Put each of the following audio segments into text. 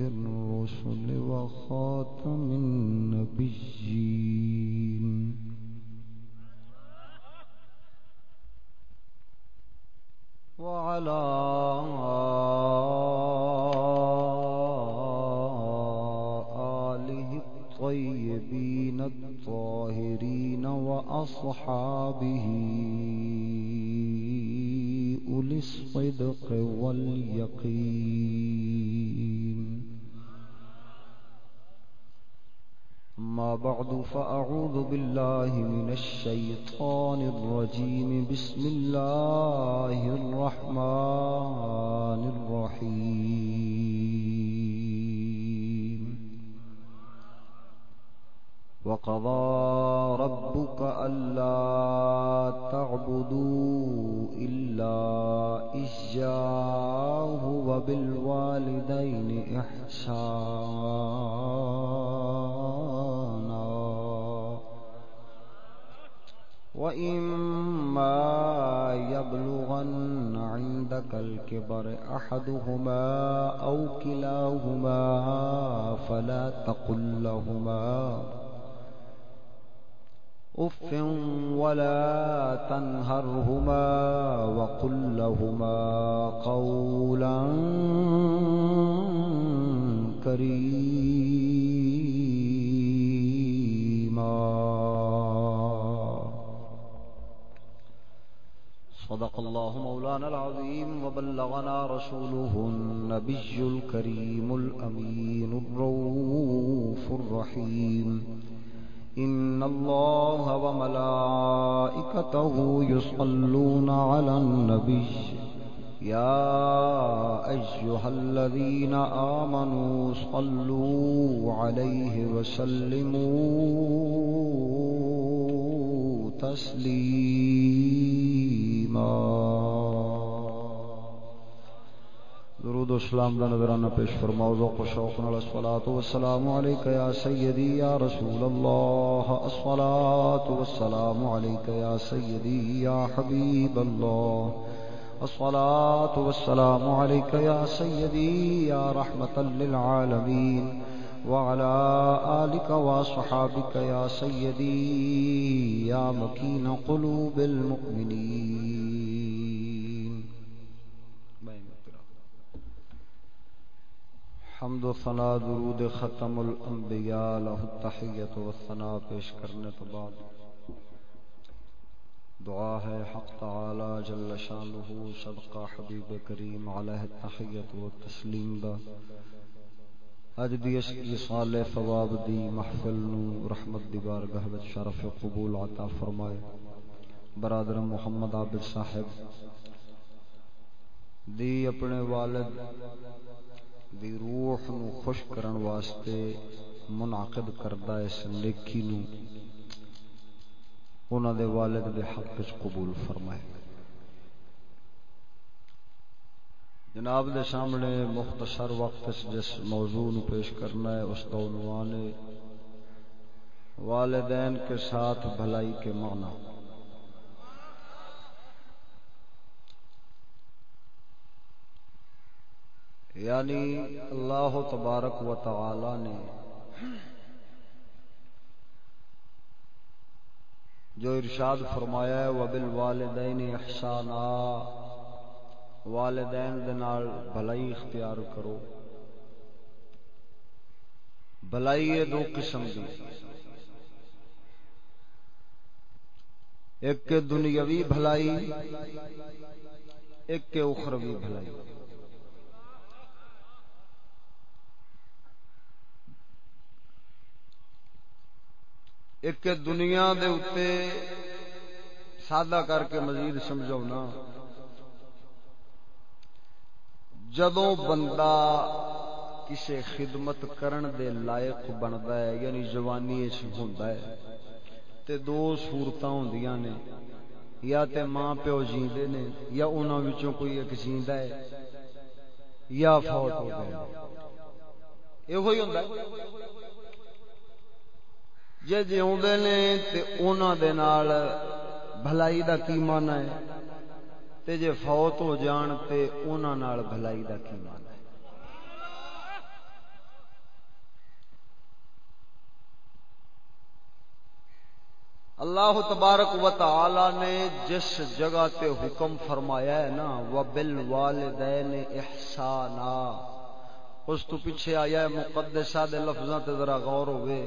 سيد الرسل وخاتم دا نظرانہ پیش فرماؤ ذوق و شوق نال الصلاۃ والسلام علیک یا سیدی یا رسول اللہ. الصلاۃ والسلام علیک یا سیدی یا حبیب اللہ. الصلاۃ والسلام علیک یا سیدی یا رحمت للعالمین. وعلى آلك وصحابك يا سيدي يا مكين قلوب المؤمنين حمد و ثنا درود ختم الانبیاء له التحیت و ثنا پیش کرنے تو بعد۔ دعا ہے حق تعالی جل شانہ صدقہ حبیب کریم علیہ التحیت و تسلیم دا۔ اج دی اس سال ثواب دی محفل نو رحمت دی بارگاہ وچ شرف قبول عطا فرمائے۔ برادر محمد عابد صاحب، دی اپنے والد دی روح نو خوش کرن واسطے منعقد کردہ اس نیکی نو انہاں دے والد دے حق وچ قبول فرمائے۔ جناب دے سامنے مختصر وقت جس موضوع نو پیش کرنا ہے، اس کا عنوان ہے، والدین کے ساتھ بھلائی کے معنی۔ یعنی اللہ تبارک و تعالی نے جو ارشاد فرمایا ہے وبل والدین احسانا، والدین دے نال بھلائی اختیار کرو۔ بھلائی ہے دو قسم دی۔ ایک دنیاوی بھلائی، ایک اخروی بھلائی۔ ایک دنیا دے اتے سادہ کر کے مزید سمجھاؤنا۔ جدوں بندہ کسے خدمت کرن دے لائق بنتا ہے یعنی جوانی ہوندا ہے، تے دو صورتاں ہوندیاں نے، یا تے ماں پیو جیندے نے، یا انہاں وچوں کوئی ایک جیندا ہے، یا فوت ہو گئے ایہو ہی ہوندا ہے۔ جی جی آدھے نے نال بھلائی دا کی مانا ہے تے جے فوت ہو جان تے انہوں بھلائی دا کی مانا ہے اللہ تبارک و تعالی نے جس جگہ تے حکم فرمایا ہے نا وبل والدین احسانا اس تو پیچھے آیا ہے مقدسہ دے لفظاں تے ذرا غور ہوئے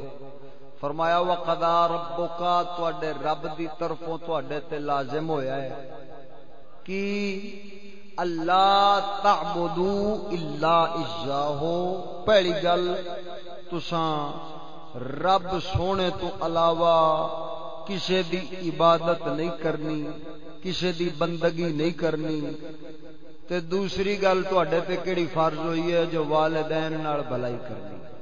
فرمایا و قدا ربکا تواڈے رب دی طرفوں تواڈے تے لازم ہویا ہے۔ کہ اللہ تعبدو الا اجاہو پہلی گل، تساں رب سونے تو علاوہ کسی دی عبادت نہیں کرنی کسی دی بندگی نہیں کرنی۔ تے دوسری گل تے کیڑی فرض ہوئی ہے جو والدین نال بھلائی کرنی۔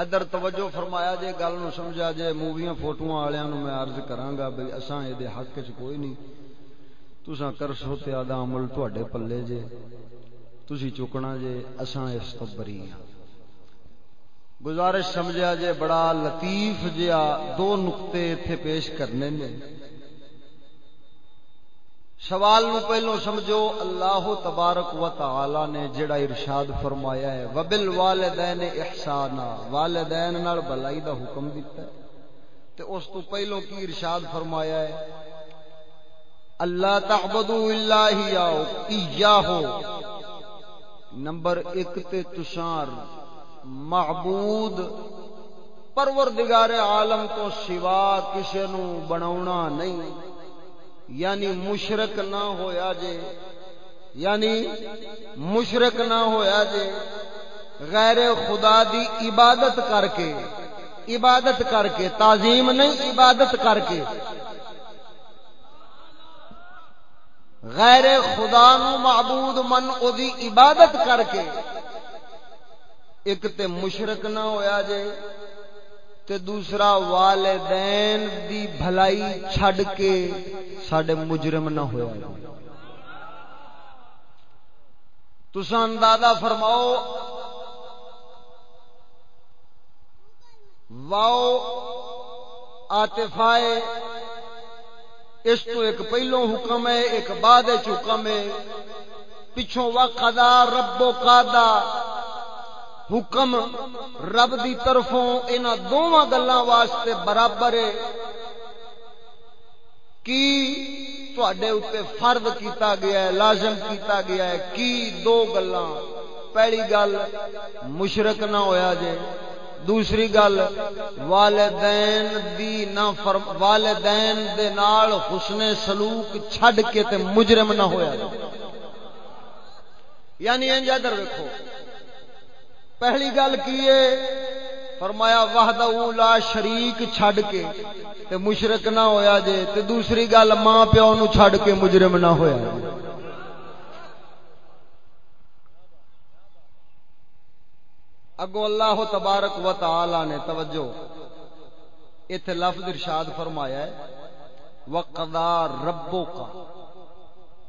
ادھر توجہ فرمایا جے، گل نو سمجھا جے، موویاں فوٹو والوں میں عرض کراگا بھائی اساں یہ حق چ کوئی نہیں۔ تساں کرسو تے آدھا عمل تے پلے جے، تسی چکنا جے، اساں اس تو بری ہاں۔ گزارش سمجھا جے، بڑا لطیف جہا دو نقطے اتنے پیش کرنے نے۔ سوال نو پہلو سمجھو، اللہ تبارک و تعالی نے جڑا ارشاد فرمایا ہے وبل والدین احسانا، والدین نال بلائی دا حکم دیتا ہے۔ تے اس تو پہلو کی ارشاد فرمایا ہے؟ اللہ تعبدو اللہ ایاہو نمبر ایک تے تشار معبود، پروردگار عالم تو سوا کسے نو بناونا نہیں۔ یعنی مشرق نہ ہویا جے یعنی مشرق نہ ہویا جے، غیر خدا دی عبادت کر کے، عبادت کر کے، تعظیم نہیں، عبادت کر کے۔ غیر خدا نو معبود من او دی عبادت کر کے، ایک تے مشرق نہ ہویا جے تے دوسرا والدین دی بھلائی چھڈ کے ساڈے مجرم نہ ہوا تسا اندازہ فرماؤ، واؤ آتفائے اس تو ایک پہلو حکم ہے، ایک بعد حکم ہے، پچھوں وقدا ربو کا حکم رب دی طرفوں ان دونوں گلوں واسطے برابر ہے۔ کی تھوڑے اتنے فرد کیتا گیا ہے، لازم کیتا گیا ہے کی دو گلاں۔ پہلی گل، مشرک نہ ہویا جے۔ دوسری گل، والدین دی نہ فرم، والدین دے نال حسن سلوک چھڈ کے تے مجرم نہ ہویا جے۔ یعنی انج ادھر دیکھو پہلی گل کی فرمایا، وحدہ لا شریک چھڈ کے تے مشرک نہ ہویا جے، تے دوسری گل ماں پیو نو چھڈ کے مجرم نہ ہویا جے۔ اگو اللہ تبارک و تعالی نے توجہ، ایتھے لفظ ارشاد فرمایا ہے، وقضا ربک،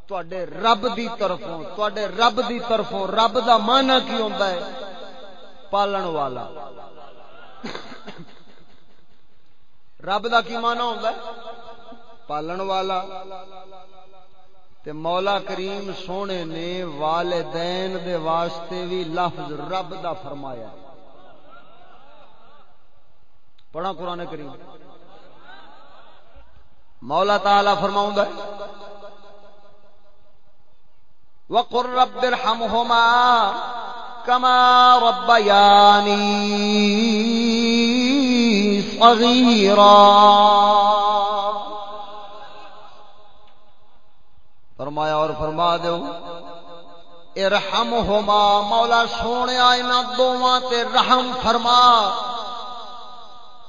تواڈے رب دی طرفوں، تواڈے رب دی طرفوں رب دا معنی کی ہوندا ہے؟ پالن والا۔ رب دا کی مانا ہوتا ہے؟ پالن والا۔ تے مولا کریم سونے نے والدین دے واسطے بھی لفظ رب دا فرمایا پڑھا قرآن کریم۔ مولا تعالی فرماؤں ہے وقر رب ارحمهما۔ كما ربياني صغيرا. فرمایا اور فرما دو ارحم ہوما مولا سونے ان دونوں تے رحم فرما.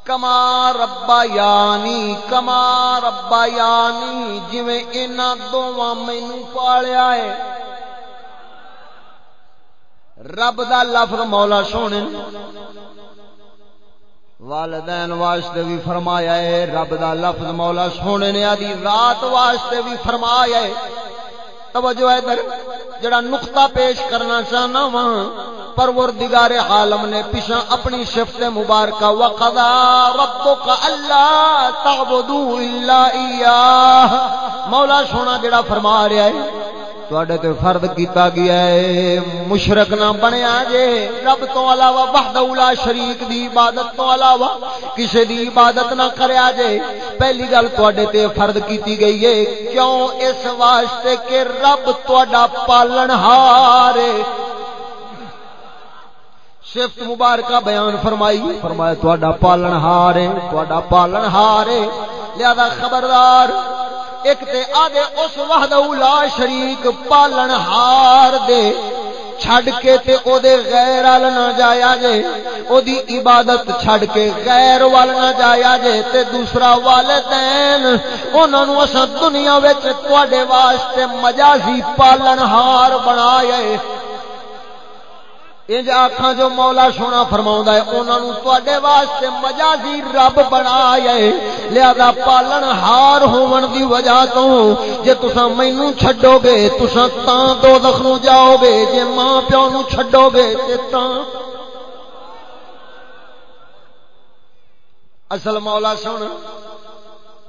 کما ربا یانی کما ربا یانی جی ان دونوں مینو پالیا ہے۔ رب دا لفظ مولا سونے۔ والدین واسطے بھی فرمایا ہے، رب دا لفظ مولا سونے نے آدھی رات واسطے بھی فرمایا ہے۔ توجہ ادھر جڑا نقطہ پیش کرنا چاہنا وا پروردگار عالم نے پیچھا اپنی شفت مبارکہ وقضا ربک اللہ تعبدوا الا ایاہ مولا سونا جڑا فرما رہا ہے تواڈے تے فرض کیتا گیا ہے۔ مشرک نہ بنیا جے۔ رب تو علاوہ وحدہ لا شریک دی عبادت تو علاوہ کسے دی عبادت نہ کریا جے۔ پہلی گل تواڈے تے فرض کیتی گئی ہے۔ کیوں؟ اس واسطے کہ رب تواڈا پالن ہار۔ صفت مبارکہ بیان فرمائی۔ فرمایا تواڈا پالن ہار۔ ہے تواڈا پالن ہار۔ ہے لہذا خبردار ایک تے آدھے اس وحدہ لا شریک پالن ہار دے چھڑ کے تے او دے غیر وال نہ جایا جے، او دی عبادت چھڑ کے غیر وال نہ جایا جے، تے دوسرا والدین، انہاں نو اساں دنیا وچ تواڈے واسطے مجازی پالن ہار بنایا اے انج آخا جو مولا سونا فرما ہے انہوں تے واسطے مجازی رب بنایا لیا پالن ہار ہون دی وجہ تو جے تسا مینو چھڈو گے تسا تاں دو دخلو جاؤ گے جے ماں پیو نو چھڈو گے تے تاں اصل مولا سن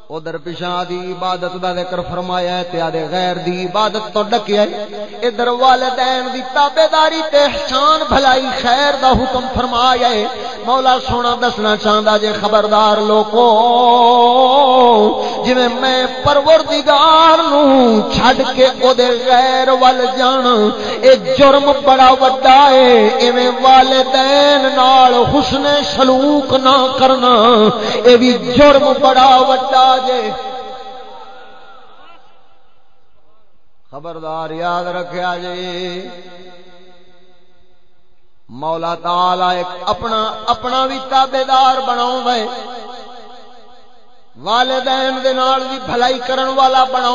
ادھر پچھا دی عبادت دا ذکر فرمایا ہے، تے آدھے غیر دی عبادت تو ڈکیا ہے۔ ادھر والدین دی تابیداری تے احسان، بھلائی، خیر دا حکم فرمایا ہے۔ مولا سونا دسنا چاہندا جے خبردار لوکو، جویں میں پروردگار نو چھڈ کے او دے غیر ول جان اے جرم بڑا وڈا ہے۔ ایویں والدین نال حسن سلوک نہ کرنا، اے بھی جرم بڑا وڈا جے خبردار یاد رکھیا جی مولا تالا ایک اپنا اپنا بھی تابے دار بنا والدین دے نال بھی بھلائی کرن والا بنا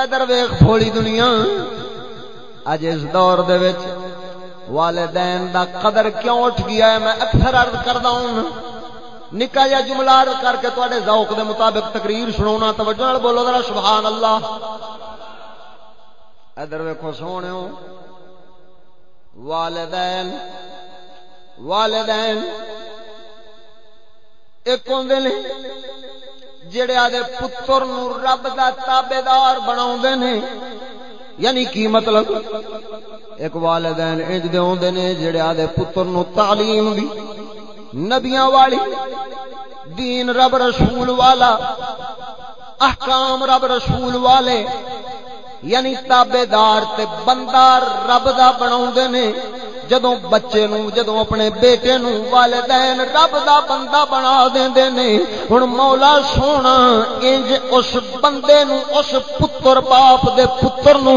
ادھر ویخ تھوڑی دنیا۔ اج اس دور دے وچ والدین دا قدر کیوں اٹھ گیا ہے؟ میں اکثر عرض کردا ہوں۔ نکا جا جملہ کر کے تے ذوق دے مطابق تقریر سنا توجہ بولو ذرا سبحان اللہ ادھر ویکو سونے، والدین والدین۔ ایک ہوں نے جڑے آدھے پتر نو رب دا تابے دار بنا یعنی کی مطلب؟ ایک والدین انج دے نے جڑے آدھے پتر نو تعلیم بھی نبیاں والی دین رب رسول والا احکام رب رسول والے یعنی تابے دار تے بندہ رب دا بنا نے۔ جدوں بچے نو جدوں اپنے بیٹے نو والدین رب دا بندہ بنا دیندے نے، ہن مولا سونا، انج اس بندے نو اس پتر باپ دے پتر نو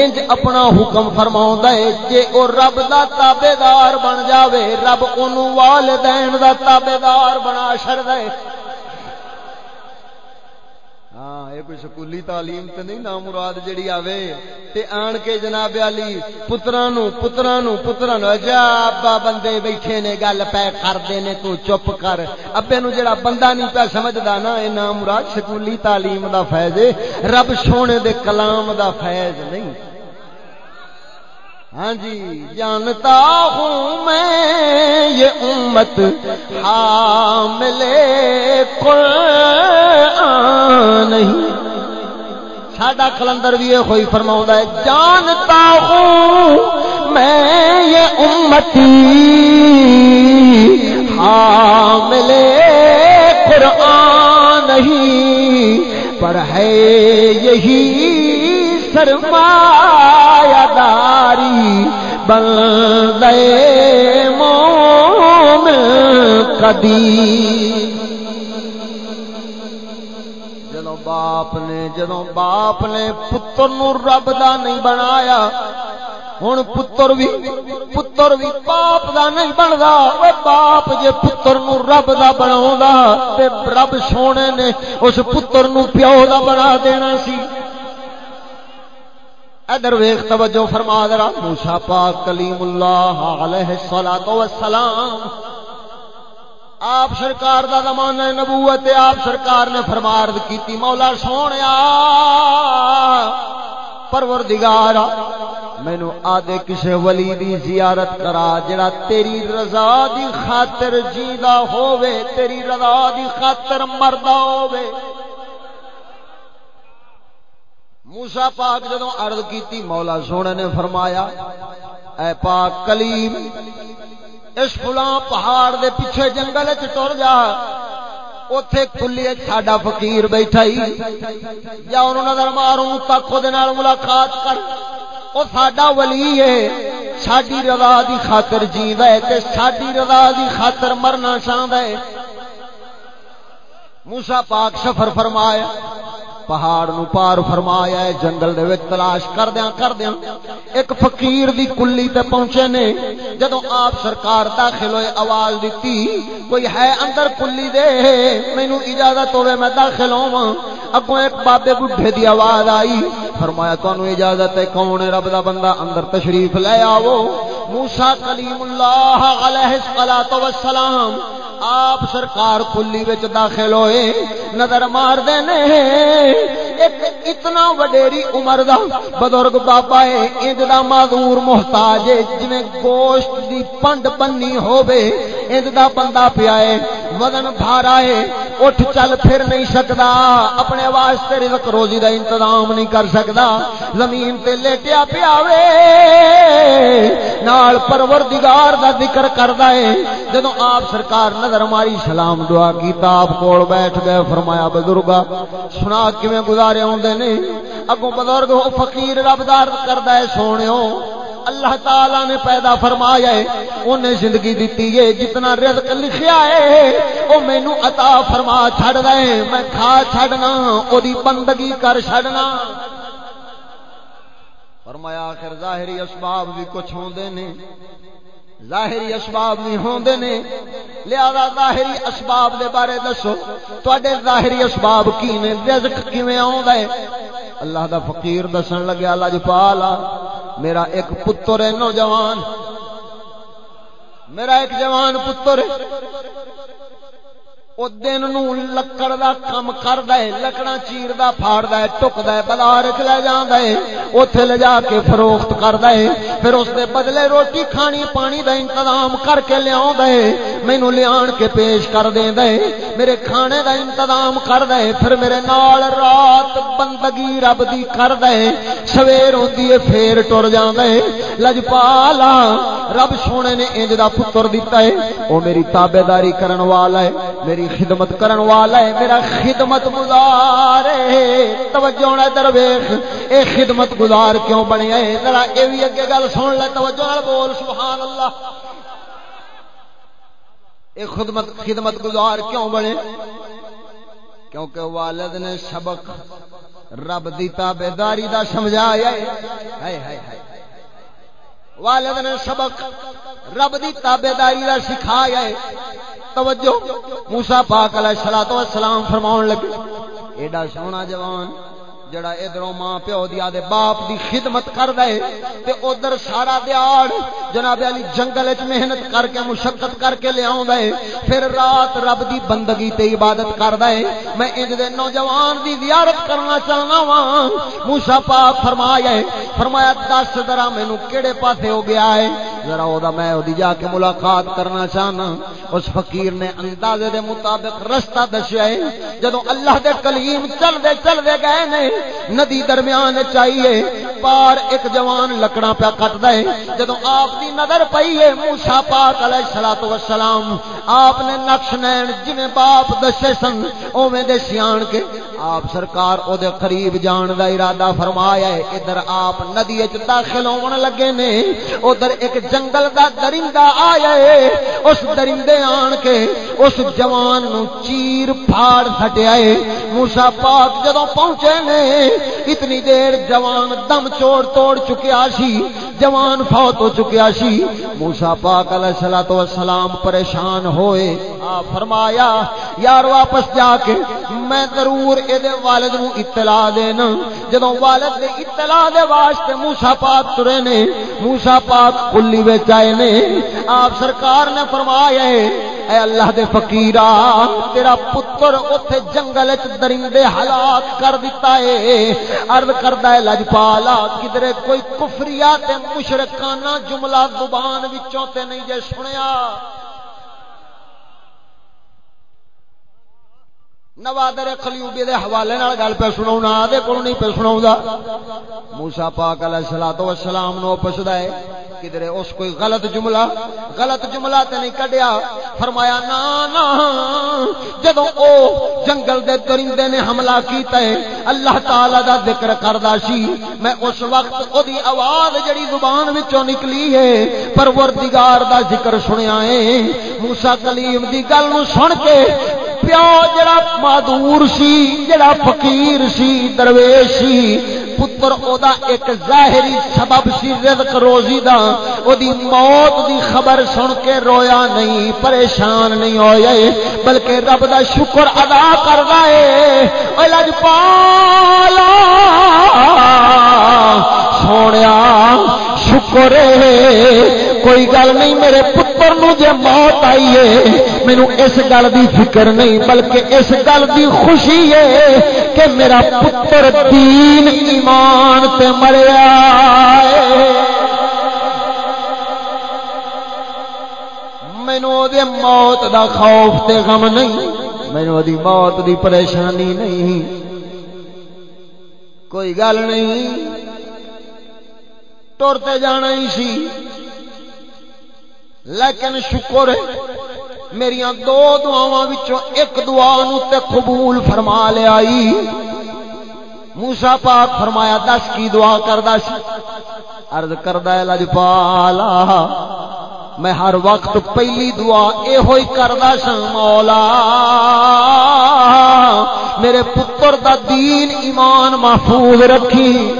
انج اپنا حکم فرماوندا ہے جے او رب دا تابعدار بن جاوے، رب اونوں والدین دا تابعدار بنا چھڑدا ہے۔ یہ کوئی سکولی تعلیم تے نہیں، نام مراد جڑی آوے، تے آن کے جناب علی پتراں نو پتراں نو پتراں نو اجا ابا بندے بیٹھے نے، گل پے کردے نے، تو چپ کر۔ ابے نو جڑا بندہ نہیں پیا سمجھدا نا، اے نام مراد سکولی تعلیم دا فیض رب سونے دے کلام دا فیض نہیں۔ ہاں جی جانتا ہوں میں یہ امت حامل قرآن نہیں ساڈا کلندر بھی یہ کوئی فرما ہے، جانتا ہوں میں یہ امتی حامل قرآن نہیں پر ہے یہی سرمایہ داری بن گئے موم کدی جدو باپ نے جدو باپ نے پتر نو رب دا نہیں بنایا ہوں پتر بھی پتر بھی باپ دا نہیں بنتا باپ جے پتر نو رب دا بنا رب سونے نے اس پتر نو پیو دا بنا دینا سی۔ ادھر ویخ، توجہ فرما درا موسا پاک کلیم اللہ علیہ الصلوۃ والسلام، آپ سرکار دا زمانہ نبوت آپ سرکار نے فرمارد کیتی۔ مولا سونیا پروردگار مینو آدھے کسے ولی دی زیارت کرا، جڑا تیری رضا دی خاطر جیدا ہووے، تیری رضا دی خاطر مردا ہووے۔ موسا پاک جدو عرض کیتی، مولا سونے نے فرمایا، اے پاک کلیم، اس فلاں پہاڑ دے پیچھے جنگل چر جا اتے کلی ساڈا فقیر بیٹھا ہی، یا انہوں نظر ماروں تک وہ ملاقات کر وہ ساڈا ولی ہے ساری رضا دی خاطر جیند ہے تے ساری رضا دی خاطر مرنا چاہتا ہے۔ موسا پاک سفر فرمایا پہاڑ نو پار فرمایا ہے، جنگل دے وچ تلاش کردیاں کردیاں۔ ایک فقیر دی کلی تے پہنچے نے، جدوں آپ سرکار داخل ہوئے، آواز دتی کوئی ہے اندر کلی دے؟ مینوں اجازت ہوے میں داخل ہوواں۔ اگوں ایک بابے بڈھے دی آواز آئی، فرمایا، تانوں اجازت ہے، کون رب دا بندہ اندر تشریف لے آو موسی کلیم اللہ علیہ الصلوۃ والسلام آپ سرکار کلی وچ داخل ہوئے، نظر مار دینے ایک اتنا وڈیری عمر دا بزرگ بابا ہے، انج دا معذور محتاج ہے، جویں گوشت دی پنڈ بننی ہووے، انج دا بندہ پیا ہے، وزن بھارا ہے، اٹھ چل پھر نہیں سکدا، اپنے واسطے رزق روزی دا انتظام نہیں کر سکدا، زمین تے لیٹیا پیا وے۔ نال پروردگار دا ذکر کردا ہے، جدوں آپ سرکار نظر ماری سلام دعا کیتا آپ کول بیٹھ گئے، فرمایا بزرگا، سنا کیویں گزارے ہوندے نے اگوں بزرگ فقیر رب دار کردا ہے سونےو اللہ تعالی نے پیدا فرمایا ہے انہیں زندگی دیتی ہے، جتنا رزق لکھیا ہے، وہ مینو عطا فرما چھڑ رہے میں کھا چھڑنا او دی بندگی کر چھڑنا۔ فرمایا، آخر ظاہری اسباب بھی کچھ ہوندے نے ظاہری اسباب نہیں ہوندے نے۔ لہذا ظاہری اسباب دے بارے دسو، تواڈے ظاہری اسباب کی نے رزق کیویں آوندا ہے؟ اللہ دا فقیر دسن لگیا لاجپالا جی میرا ایک پتر ہے نوجوان۔ میرا ایک جوان پتر ہے۔ او دن نو لکڑ دا کم کردا ہے لکڑا چیردا، پھاڑدا ہے، ٹکدا ہے، بازار وچ لے جاندا ہے، اوتھے لے جا کے فروخت کردا ہے۔ پھر اس دے بدلے روٹی کھانی، پانی دا انتظام کر کے لیاوندا ہے۔ مینوں لیان کے پیش کر دیندا ہے۔ میرے کھانے دا انتظام کردا ہے۔ پھر میرے نال رات بندگی رب دی کردا ہے۔ سویر ہوندی ہے پھر ٹر جاندا ہے۔ لجپالا، رب سونے نے انج دا پتر دتا ہے۔ او میری تابعداری کرن والا ہے۔ میری میری خدمت کرن والا ہے، میرا خدمت گزار ہے۔ توجہ نہ درویش اے خدمت گزار کیوں بنیا ہے ذرا اے وی اگے گل سن لے، توجہ نال بول سبحان اللہ اے خدمت خدمت گزار کیوں بنے؟ کیونکہ والد نے سبق رب دی تابعداری دا سمجھایا ہے۔ ہائے ہائے ہائے۔ والد نے سبق رب دی تابعداری دا سکھایا ہے۔ توجہ موسا پاک علیہ السلام والسلام لگے۔ ایڈا سونا جوان جڑا ادھروں ماں پیو دیا دے باپ دی خدمت کر دے تے ادھر سارا دیاڑ جناب علی جنگل وچ محنت کر کے، مشقت کر کے لے آوندا ہے۔ پھر رات رب دی بندگی تے عبادت کردا ہے۔ میں انج دے نوجوان دی زیارت کرنا چاہنا وا موسی پاک فرمایا ہے، فرمایا دس ذرا مینوں کیڑے پاسے ہو گیا ہے؟ ذرا او دا میں اودی جا کے ملاقات کرنا چاہنا۔ اس فقیر نے اندازے دے مطابق رستہ دسیا ہے۔ جدوں اللہ دے کلیم چل دے چل دے گئے نے ندی درمیان چاہیے پار ایک جوان لکڑا پیا کٹ دے جدو آپ کی نظر پئی ہے موسا پاک علیہ الصلوۃ والسلام، آپ نے نقش نین جویں باپ دسے سن، اوویں دے سیان کے۔ آپ سرکار او دے قریب جان دا ارادہ فرمایا ہے، ادھر آپ ندی وچ داخل ہون لگے نے، ادھر ایک جنگل دا درندہ آیا ہے۔ اس درندے آن کے، اس جوان نو چیر پھاڑ سٹیا ہے۔ موسی پاک جدوں پہنچے نے اتنی دیر جوان دم چوڑ توڑ چکیا سی، جوان فوت ہو چکیا سی۔ موسا پاک علیہ الصلوۃ والسلام پریشان ہوئے۔ آ فرمایا، یار واپس جا کے میں ضرور اے دے والد نو اطلاع دینا۔ جدوں والد دے اطلاع دے واسطے موسی پاک ترے نے، موسی پاک کلی وچ آئے نے، آپ سرکار نے فرمایا اے اللہ دے فقیرا تیرا پتر اوتھے جنگل وچ درندے ہلاک کر دیتا ہے۔ عرض کردا ہے، لجپالا، کدرے کوئی کفریا تے مشرکانہ جملہ زبان وچوں تے نہیں جے سنیا۔ نوادر خلیوبی دے حوالے نال گل پہ سناونا دے کول نہیں پہ سناوندا موسی پاک علیہ الصلوۃ والسلام نو پوچھدا ہے۔ کدھر اس کوئی غلط جملہ؟ غلط جملہ تے نہیں کڈیا۔ فرمایا، نا نا۔ جدوں او جنگل دے درندے نے حملہ کیتا ہے، اللہ تعالی دا ذکر کردا سی۔ میں اس وقت او دی آواز جڑی زبان وچوں نکلی ہے، پروردگار دا ذکر سنیا ہے۔ موسی کلیم دی گل نو سن کے پیو جڑا معذور سی، جڑا فقیر سی، درویش سی، پتر او دا ایک ظاہری سبب سی رزق روزی دا، او دی موت دی خبر سن کے رویا نہیں، پریشان نہیں ہویا بلکہ رب دا شکر ادا کردا ہے۔ او لج پالا سونیا شکر کوئی گل نہیں، میرے پتر نو جے موت آئی ہے مینو اس گل دی فکر نہیں، بلکہ اس گل دی خوشی ہے کہ میرا پتر دین ایمان تے مریا مینو موت دا خوف تے غم نہیں مینو موت دی پریشانی نہیں۔ کوئی گل نہیں۔ ٹرتے جانا ہی سی۔ لیکن شکر میری دو دعا ایک دعا نو تے قبول فرما لیا موسا پاک فرمایا، دس کی دعا کردا سی؟ عرض کردا لجپالا، میں ہر وقت پہلی دعا اے ہوئی کردا سا مولا۔ میرے پتر دا دین ایمان محفوظ رکھی۔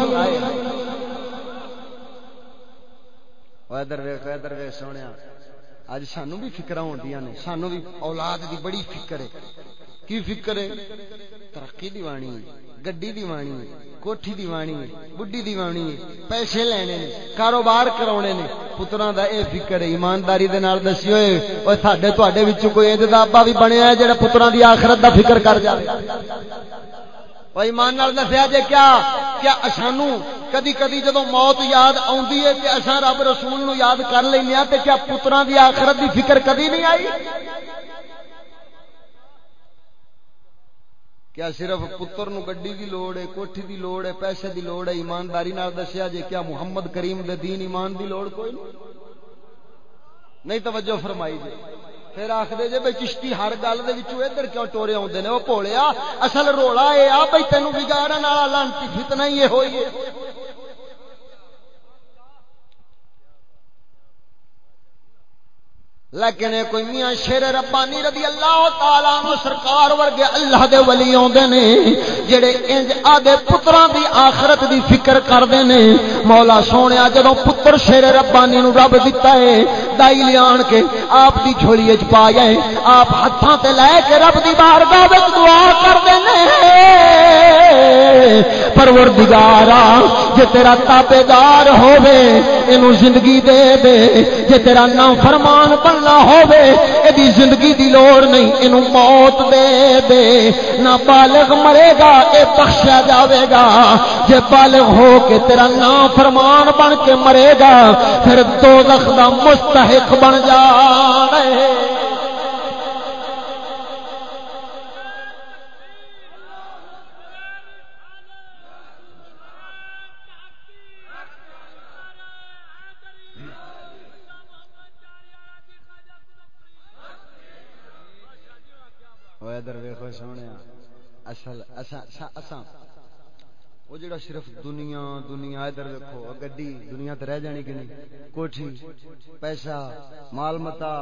ادھر ویخ ادھر ویخ سونے اج سانو بھی فکر ہوندیاں نے سانو بھی اولاد دی بڑی فکر ہے کی فکر ہے ترقی دیوانی گڈی دیوانی کوٹھی دیوانی بڈھی دیوانی پیسے لینے نے کاروبار کراونے نے پتراں دا اے فکر ہے ایمانداری دے نال دسی ہوئے او ساڈے تواڈے وچ کوئی اے دا ابا بھی بنیا ہے جڑا پتراں دی آخرت دا فکر کر جاوے او ایمان نال دسیا جے کیا کیا اسانو کدی کدی جدو موت یاد آندی ہے تے اساں رب رسول نو یاد کر لینے تے کیا پتراں دی آخرت دی فکر کدی نہیں آئی؟ کیا صرف پتر نو گڈی دی لوڑ ہے، کوٹھی دی لوڑ ہے، پیسے دی لوڑ ہے؟ ایمانداری نال دسیا جے کیا محمد کریم دے دین ایمان دی لوڑ کوئی نہیں توجہ فرمائی جے۔ پھر آخر جی بھائی چشتی ہر گل ادھر کیوں ٹورے آتے ہیں وہ پولیا اصل رولا یہ آ بھائی تینوں بگاڑن والا لانتی فتنا ہی یہ ہوئی ہے لیکن کوئی میاں شیر ربانی رضی اللہ تعالی نو سرکار ورگے اللہ دے ولی اوندے نے، جڑے انج آدے پتراں دی آخرت دی فکر کردے نے۔ مولا سونیا جدوں پتر شیر ربانی نو رب دتا ہے دائی لیان کے آپ دی جھولی وچ پایا ہے۔ آپ ہتھاں تے لے کے رب دی بارگاہ وچ دعا کردے نے۔ پروردگارا، جے تیرا تابعدار ہوے اینو زندگی دے دے، جے تیرا نام فرمان بن نہ ایدی زندگی دی لوڑ نہیں، اینو موت دے دے۔ نہ بالغ مرے گا، اے بخشا جاوے گا۔ جے بالغ ہو کے تیرا نام فرمان بن کے مرے گا، پھر دوزخ دا مستحق بن جاوے ادھر اصل سونے اصل وہ جڑا صرف دنیا دنیا، ادھر ویکو گڈی دنیا تے رہ جانی کہ نہیں؟ کوٹھی، پیسہ، مال متا،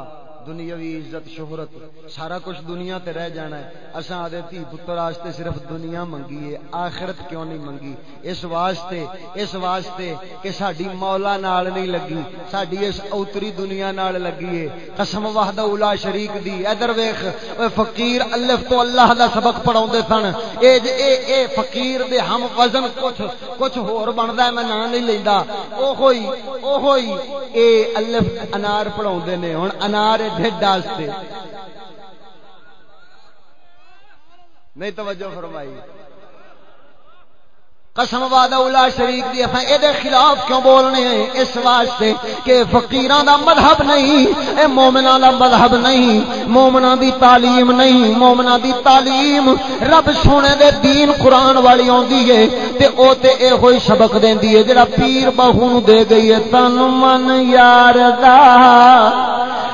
دنیاوی عزت، شہرت، سارا کچھ دنیا تے رہ جانا ہے۔ اساں آدے تھی پتر واسطے صرف دنیا منگی ہے، آخرت کیوں نہیں منگی؟ اس واسطے اس واسطے کہ ساڈی مولا نال نہیں لگی، ساڈی اس اوتری دنیا نال لگی ہے۔ قسم وحدہ اولا شریک دی۔ ادھر ویکھ اوے فقیر الف تو اللہ دا سبق پڑھاوندے سن۔ اے اے اے، فقیر دے ہم وزن کچھ کچھ ہور بندا ہے میں نام نہیں لیندا اوہی اوہی اے الف انار پڑھاوندے نے ہن انار ڈھڈ واسطے نہیں توجہ فرمائی قسم وعدہ اولا شریف دی اساں اے دے خلاف کیوں بولنے؟ ہیں اس واسطے کہ فقیراں دا مذہب نہیں، اے مومناں دا مذہب نہیں مومناں دی تعلیم نہیں مومناں دی تعلیم۔ رب سونے دے دین قرآن والی ہوندی ہے، تے او تے اے ہوئی سبق دیندی ہے۔ جڑا پیر بہو نو دے گئی ہے، تن من یار دا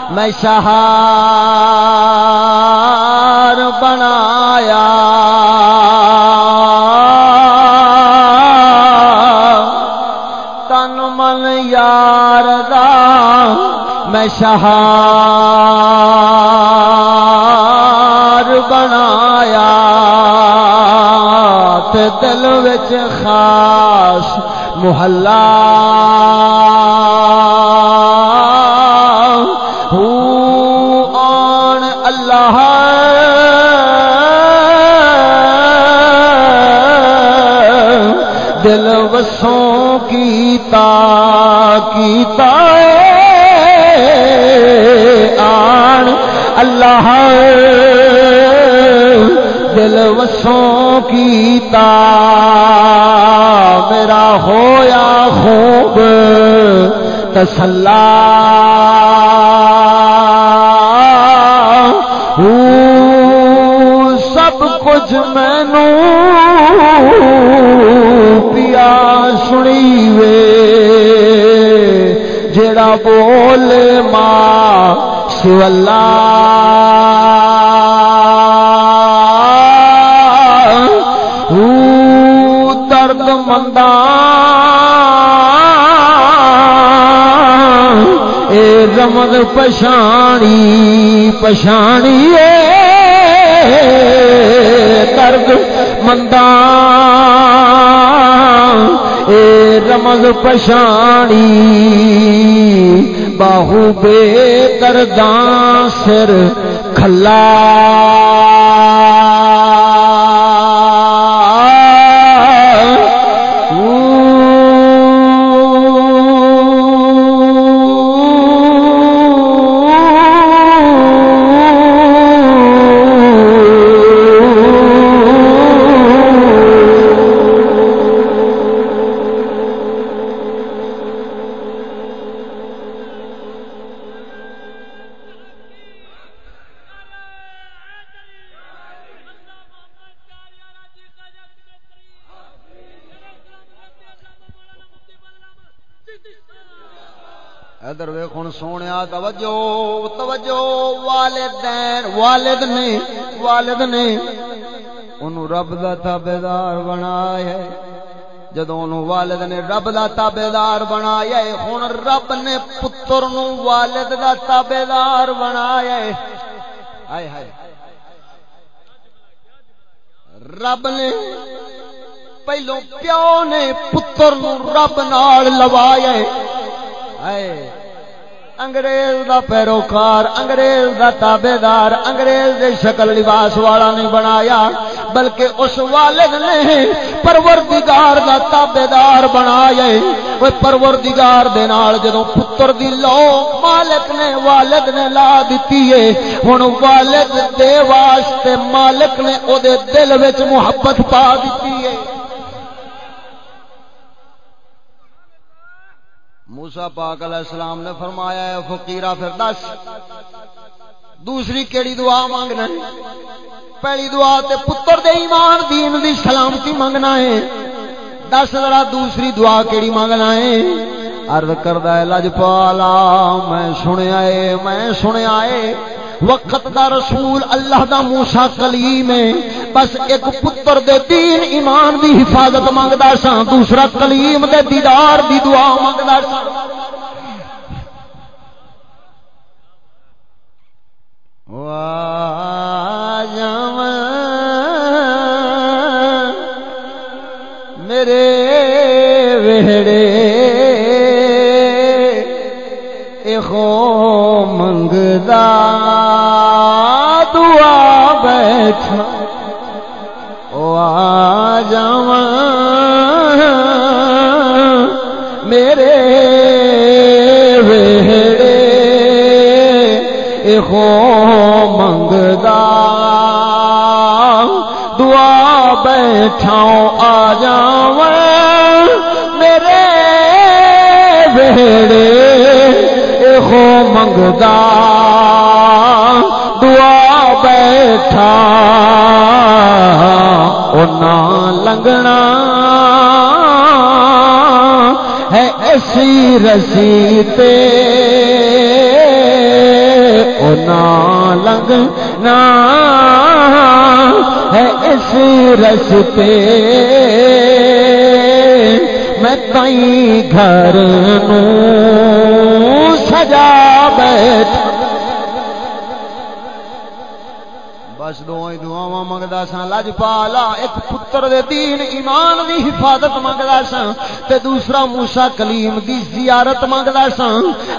میں شہار بنایا۔ یار دا میں شہار بنایا۔ تے دل وچ خاص محلہ آن اللہ دل وسوں کیتا کیتا آن اللہ دل وسوں کیتا۔ میرا ہویا خوب تسلا۔ سب کچھ مینو پیا سنی وے۔ جڑا بول ماں سولا درد مندہ اے رمد پچھانی پچھانی درد اے رمض پشانی باہو بے کردان سر کھلا۔ توجہ توجہ، والدین، والد نے والد نے انہوں رب دا تابیدار بنایا ہے۔ جدو والد نے رب دا تابیدار بنایا ہوں رب نے پتر نو والد دا تابیدار بنایا ہے۔ ہائے ہائے۔ رب نے پہلو پیو نے پتر نو رب نال لوایا ہے۔ انگریز دا پیروکار، انگریز دا تابے دار انگریز دے شکل لباس والا نہیں بنایا، بلکہ اس والد نے پروردگار دا تابے دار بنایا۔ وہ پروردگار دے نال جدوں پتر دی لو مالک نے والد نے لا دتی ہے، ہن والد دے واسطے مالک نے او دے دل وچ محبت پا دتی ہے۔ موسا پاک علیہ السلام نے فرمایا ہے فقیرہ، پھر دس، دوسری کیڑی دعا مانگنا ہے پہلی دعا تے پتر دے ایمان، دین دی سلامتی مانگنا ہے۔ دس ذرا دوسری دعا کیڑی مانگنا ہے؟ عرض کردا ہے لجپالا میں سنیا ہے میں سنیا ہے وقت دا رسول اللہ دا موسا کلیم ہے بس ایک پتر دے دین ایمان دی حفاظت منگتا سا دوسرا کلیم دے دیدار دی دعا منگتا سا واہ۔ منگدا دعا بیٹھا لنگنا ہے ایسی رسی تے لنگنا ہے ایسی رستے میں تئی گھر بس دو دعوا منگتا سا لج پالا ایک پتر دے دین، ایمان دی حفاظت منگتا سا تے دوسرا موسا کلیم دی زیارت منگتا سا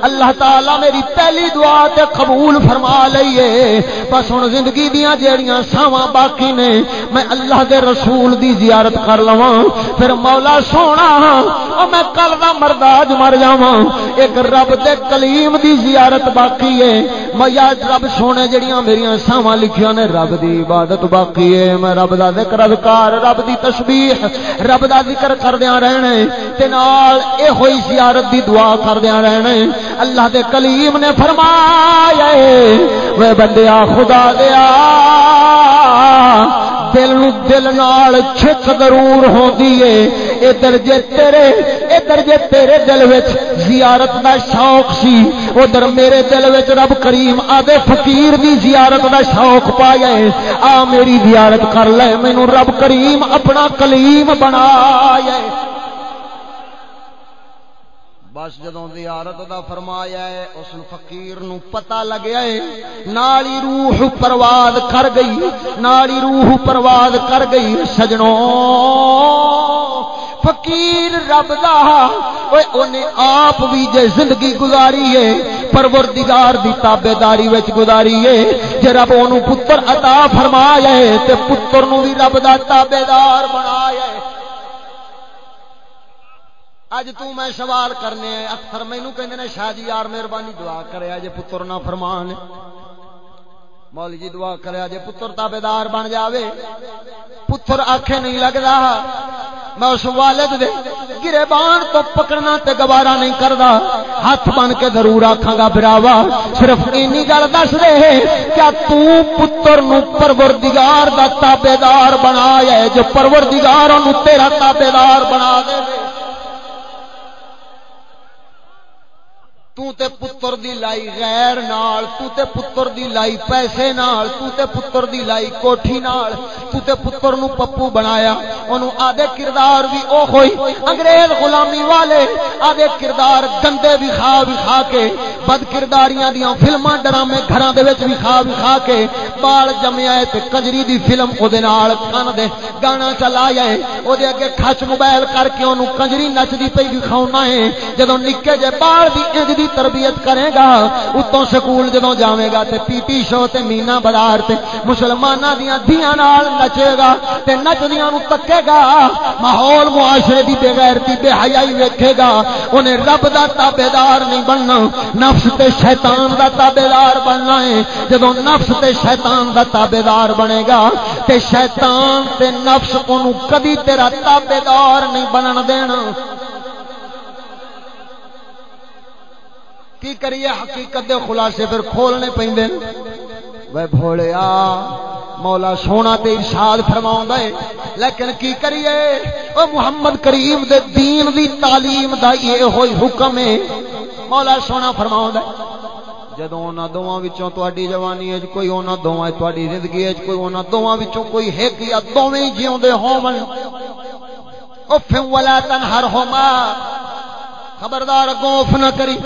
اللہ تعالی میری پہلی دعا تے قبول فرما لئیے۔ بس ہوں زندگی دیا جیڑیاں ساواں باقی نے، میں اللہ دے رسول دی زیارت کر لوا پھر مولا سونا میں کل کا مرداج مر جا ایک رب دے کلیم دی زیارت باقی ہے۔ میں رب سونے جڑیاں میریاں ساواں لکھیاں نے، رب دی عبادت باقی ہے۔ میں رب دا ذکر اذکار، رب دی تسبیح، رب دا ذکر کردیاں رہنا ہے تے نال اے ہوئی زیارت دی دعا کردیاں رہنا ہے اللہ دے کلیم نے فرمایا اے بندیا خدا دیا دل نو دل نال چھک ضرور ہوندی ہے۔ ادھر جے تیرے ادھر جے تیرے دل وچ زیارت دا شوق سی، ادھر میرے دل وچ رب کریم آدے فقیر دی زیارت دا شوق پایا ہے۔ آ میری زیارت کر لے، مینوں رب کریم اپنا کلیم بنایا ہے۔ بس جدو زیارت دا فرمایا ہے، اس فقیر نو پتہ لگیا ہے، نالی روح پرواز کر گئی، نالی روح پرواز کر گئی، سجنوں، فقیر رب دا اوے اونے آپ بھی جے زندگی گزاری ہے، پروردگار دی تابعداری وچ گزاری ہے، جے رب اونوں پتر عطا فرمایا ہے، تے پتر نو بھی رب دا تابعدار بنایا ہے۔ اج تو میں سوال کرنے اکثر مینو کہ شاہ جی یار مہربانی دعا کرے جی پتر نہ فرمان مول جی دعا کرے جی پتر تابے دار بن جاوے۔ پتر آخے نہیں لگتا میں اس والد دے گرے بان تو پکڑنا تے گوارا نہیں کردا۔ ہاتھ بن کے ضرور آکھاں گا، براوا، صرف اینی گل دس دے کیا تو پتر نو پروردگار دا تابعدار بنایا ہے؟ جو پروردگار نو تیرا تابعدار بنا دے۔ تو تے پتر دی لائی غیر نال تو تے پتر دی لائی پیسے نال تو تے پتر دی لائی کوٹھی نال تو تے پتر نو پپو بنایا انہوں آدھے کردار بھی او ہوئی انگریز غلامی والے آدھے کردار گندے بھی خواہ بھی خواہ کے بد کرداریاں دیاں فلماں ڈرامے گھراں دے وچ بھی خواہ بھی خواہ کے بال جمیا ہے تے کجری دی فلم او دے نال کان دے گانا چلایا ہے او دے اگے کھچ موبائل کر کے اونوں کنجری نچ دی پئی دکھاونا ہے جدوں نکے جے بال دی انج دی تربیت کرے گا، اتوں سکول جدو جائے گا تے پی پی شو تے مینا بازار تے مسلمانوں دیا دیا نال نچے گا تے نچدیا نو تکے گا، ماحول معاشرے دی بغیرتی بے حیائی ویکھے گا۔ انہیں رب دا تابے دار نہیں بننا، نفس تے شیطان دا تابے دار بننا ہے۔ جدو نفس تے شیطان دا تابے دار بنے گا، تے شیطان تے نفس انہوں کدی تیرا تابے دار نہیں بنن دینا۔ کی کریے حقیقت دے خلاصے پھر کھولنے پہ وہ بھولیا مولا سونا تے ارشاد فرماؤں ہے، لیکن کی کریے؟ او محمد کریم دے دین دی تعلیم دا یہ ہوئی حکم ہے۔ مولا سونا فرماؤں ہے، جدوں انہاں دوواں وچوں تہاڈی جوانی وچ کوئی انہاں دوواں تہاڈی زندگی وچ کوئی انہاں دوواں وچوں کوئی ایک یا دوویں جیوندے ہون اف ولا تنہرہما خبردار گوف نہ کری۔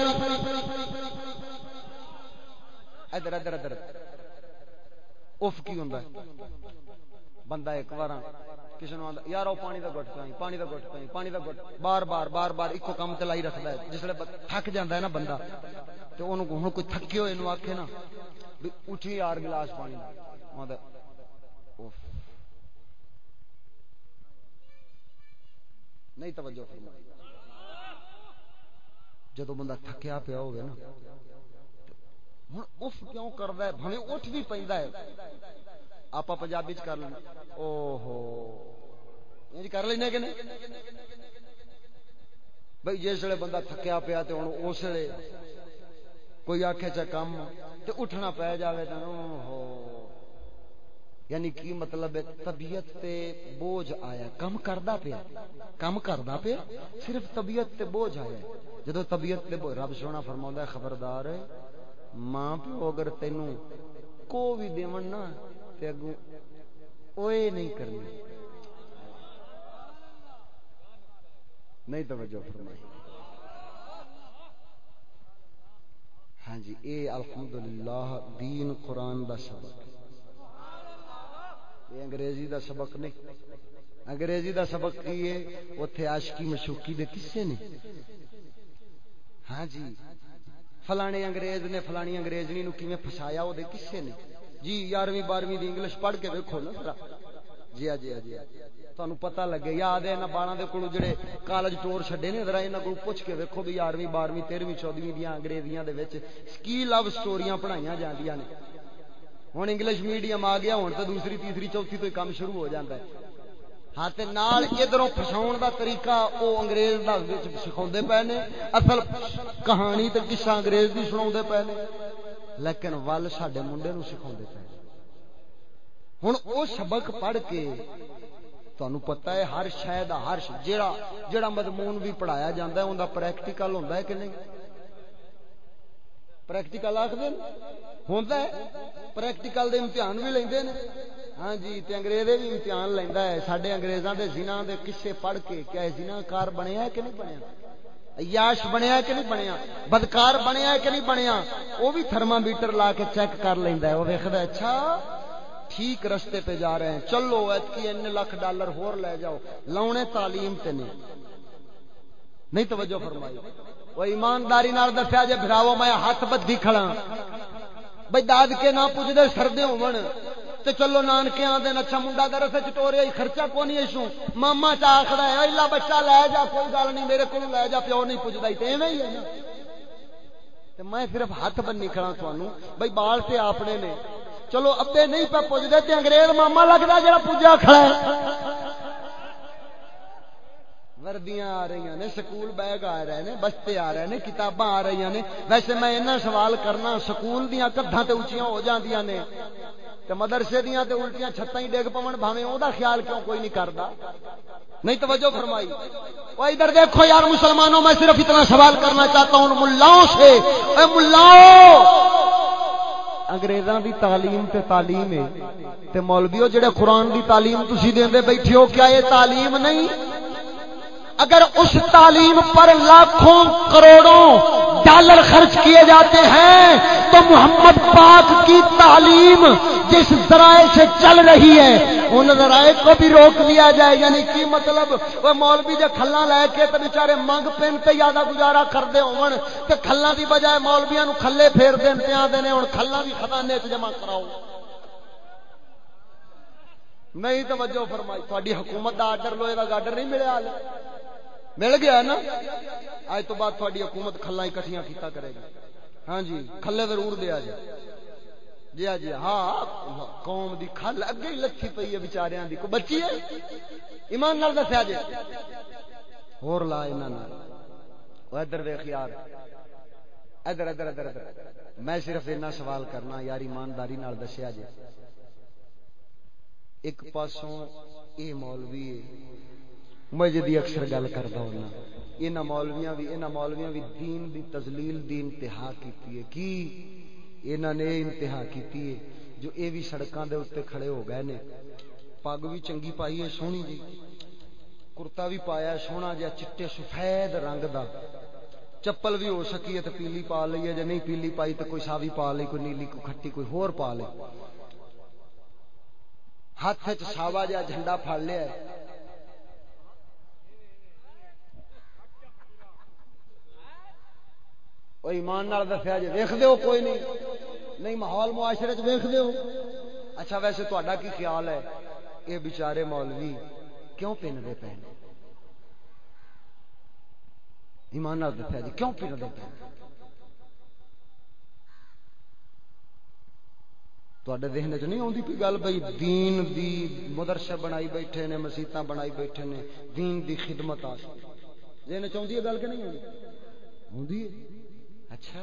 ادھر ادھر ادھر. اف کی ہوندا ہے؟ بندہ ایک بار کسی نے یار وہ پانی کا گٹ پائی پانی کا گٹ پائی پانی کا گٹ بار بار بار بار ایک کام چلائی رکھتا ہے، جس تھک جاتا ہے نا بندہ۔ تو ہوں کوئی تھکے ہوئے آخے نا، بھی اٹھی یار گلاس پانی نہیں توجہ فرما جدو بندہ تھکیا پیا ہوگا نا ہوں اف کیوں کرتا ہے؟ بھویں اٹھ بھی پہ آپ پنجابی کر لینا۔ او ہو کر لینا کہ نہیں؟ بھائی جس ویلے بندہ تھکیا پیا تو ہوں اس ویلے کوئی آخے چا کام تو اٹھنا پی جائے تو ہو یعنی کی مطلب ہے؟ طبیعت تے بوجھ آیا۔ کم کردا پیا۔ کم کردا پیا۔ صرف طبیعت تے بوجھ آیا۔ جدو طبیعت تے بوجھ رب سونا فرماوندا ہے، خبردار ہے۔ ماں پیو اگر تینوں کو بھی دیون نا تے اگوں اوے نہیں کرنی نہیں توجہ فرمائی ہاں جی اے الحمدللہ دین قرآن دا سبق یہ انگریزی دا سبق نہیں انگریزی دا سبق کی ہے اوتھے عاشقی مشوقی دے کسے نے ہاں جی فلانے انگریز نے فلانی انگریزنی نو کیویں پھسایا؟ او دے کسے نے؟ جی یارویں بارہویں دی انگلش پڑھ کے ویکھو نا ذرا۔ جی ہاں جی ہاں جی ہاں۔ تمہیں پتا لگے، یاد ہے بالا کے کول جڑے کالج ٹور چھڈے نے؟ ذرا یہاں کو پوچھ کے ویکو بھی یارویں بارہویں تیرہویں چودہویں دیا انگریزیاں کی لو سٹوریاں پڑھائی جاندیاں نے۔ ہوں انگلش میڈیم آ گیا ہوں تو دوسری، تیسری، چوتھی تو کام شروع ہو جاتا ہے۔ ہاں نال ادھروں فساؤ دا طریقہ وہ انگریز دا سکھا پے نے۔ اصل کہانی تو کسا انگریز کی سنا پے نے۔ لیکن ول سڈے منڈے سکھا پے۔ ہوں وہ سبق پڑھ کے تمہیں پتا ہے ہر شہ ہر جڑا جڑا مضمون بھی پڑھایا جاتا ہے انہیں پریکٹیکل ہوتا ہے کہ نہیں؟ پریکٹیکل آخر ہوتا ہے پریکٹیکل دے امتحان بھی لیندے ہیں ہاں جی تے انگریز بھی امتحان لینا ہے سڈے اگریزاں دے زنا دے قصے پڑھ کے کیا زنا کار بنیا ہے کہ نہیں بنیا یاش بنیا کہ نہیں بنیا بدکار بنیا کہ نہیں بنیا وہ بھی تھرما میٹر لا کے چیک کر لینا ہے وہ ویکد اچھا ٹھیک رستے پہ جا رہے ہیں چلو ایتکی ان لاکھ ڈالر ہور لے جاؤ لاؤنے تعلیم تے نہیں نہیں توجہ فرمائی وہ ایمانداری نال دسیا جے بھراو، میں ہاتھ بدھی کھڑا۔ بھائی داد کے نہ پوچھتے سردے ہون۔ تے چلو نانکے آدھے اچھا منڈا در درس چٹورے خرچہ کو نہیں ایشو ماما چا آخر ہے الا بچہ لے جا، کوئی گل نہیں، میرے کو لے جا، پیو نہیں پوچھتا ہی ہی ہے میں صرف ہاتھ بنی کھڑا تھانوں بھائی بال سے اپنے نے۔ چلو ابے نہیں پہ پوجتے تے انگریز ماما لگتا جا پوجا کھڑا ہے۔ وردیاں آ رہی نے سکول بیگ آ رہے ہیں بستے آ رہے ہیں کتاباں آ رہی نے ویسے میں اینا سوال کرنا سکول دیا کدھا تے اچیاں ہو جاندیاں نے تے مدرسے دیا تے الٹیاں چھتاں ہی ڈگ پون بھاویں او دا خیال کیوں کوئی نہیں کردا نہیں توجہ فرمائی وہ ادھر دیکھو یار مسلمانوں میں صرف اتنا سوال کرنا چاہتا ہوں ملاؤں سے اے ملاؤں انگریزاں دی تعلیم تے تعلیم ہے تے مولویو جڑے قرآن دی تعلیم تسی دیندے بیٹھے ہو کیا یہ تعلیم نہیں اگر اس تعلیم پر لاکھوں کروڑوں ڈالر خرچ کیے جاتے ہیں، تو محمد پاک کی تعلیم جس ذرائع سے چل رہی ہے، ان ذرائع کو بھی روک دیا جائے۔ یعنی کی مطلب وہ مولوی جے کھلا لے کے تو بچارے منگ پین تے زیادہ گزارا کرتے ہون، تے کھلا دی بجائے مولویاں نو کھلے پھیر دین، تے آدھے نے ہن کھلا بھی خزانے جمع کراؤ۔ نہیں توجہ فرمائی۔ تھوڑی حکومت دا آرڈر، لوہے دا گارڈر نہیں ملے حال مل گیا نا؟ اج تو بعد تھوڑی حکومت کھلا اکٹھیاں کیتا کرے گی۔ ہاں جی کھلے ضرور دیا جی جی ہاں جی ہاں قوم دی کھل اگے ہی لکھی پئی ہے بیچاریاں دی۔ کو بچی ہے؟ ایمان نال دسیا جی ہور لا انہاں نال۔ او ادھر ویکھ یار ادھر ادھر ادھر ادھر۔ میں صرف اتنا سوال کرنا، یار ایمانداری نال دسیا جی ایک پاسوں اے مولوی ہے میں جدی اکثر گل کرتا ہوں یہاں مولویاں بھی یہاں مولویاں بھی دین دی تزلیل دی انتہا کی کی؟ انہوں نے انتہا کی جو یہ بھی سڑکوں کے اتنے کھڑے ہو گئے نے، پگ بھی چنگی پائی ہے، سونی جی۔ کرتا بھی پایا سونا جا چٹے سفید رنگ دا۔ چپل بھی ہو سکی ہے تو پیلی پا لی ہے جی نہیں پیلی پائی تو کوئی ساوی پا لی کوئی نیلی، کوئی کھٹی، کوئی ہور پا لی ہاتھ چاوا جا جھنڈا پڑ لیا ایمان دسیا جی ویخ دو کوئی نہیں۔ نہیں، ماحول معاشرے ویخ دو اچھا ویسے تا کی خیال ہے؟ یہ بچارے مولوی، کیوں پیندے پے ایمان دسیا جی کیوں پیندے پے تے ذہن چ نہیں آتی پی گل بھائی دین دی مدرسے بنائی بیٹھے نے مسیت بنائی بیٹھے نے دین دی خدمت ذہن چاہتی ہے گل کہ نہیں آتی اچھا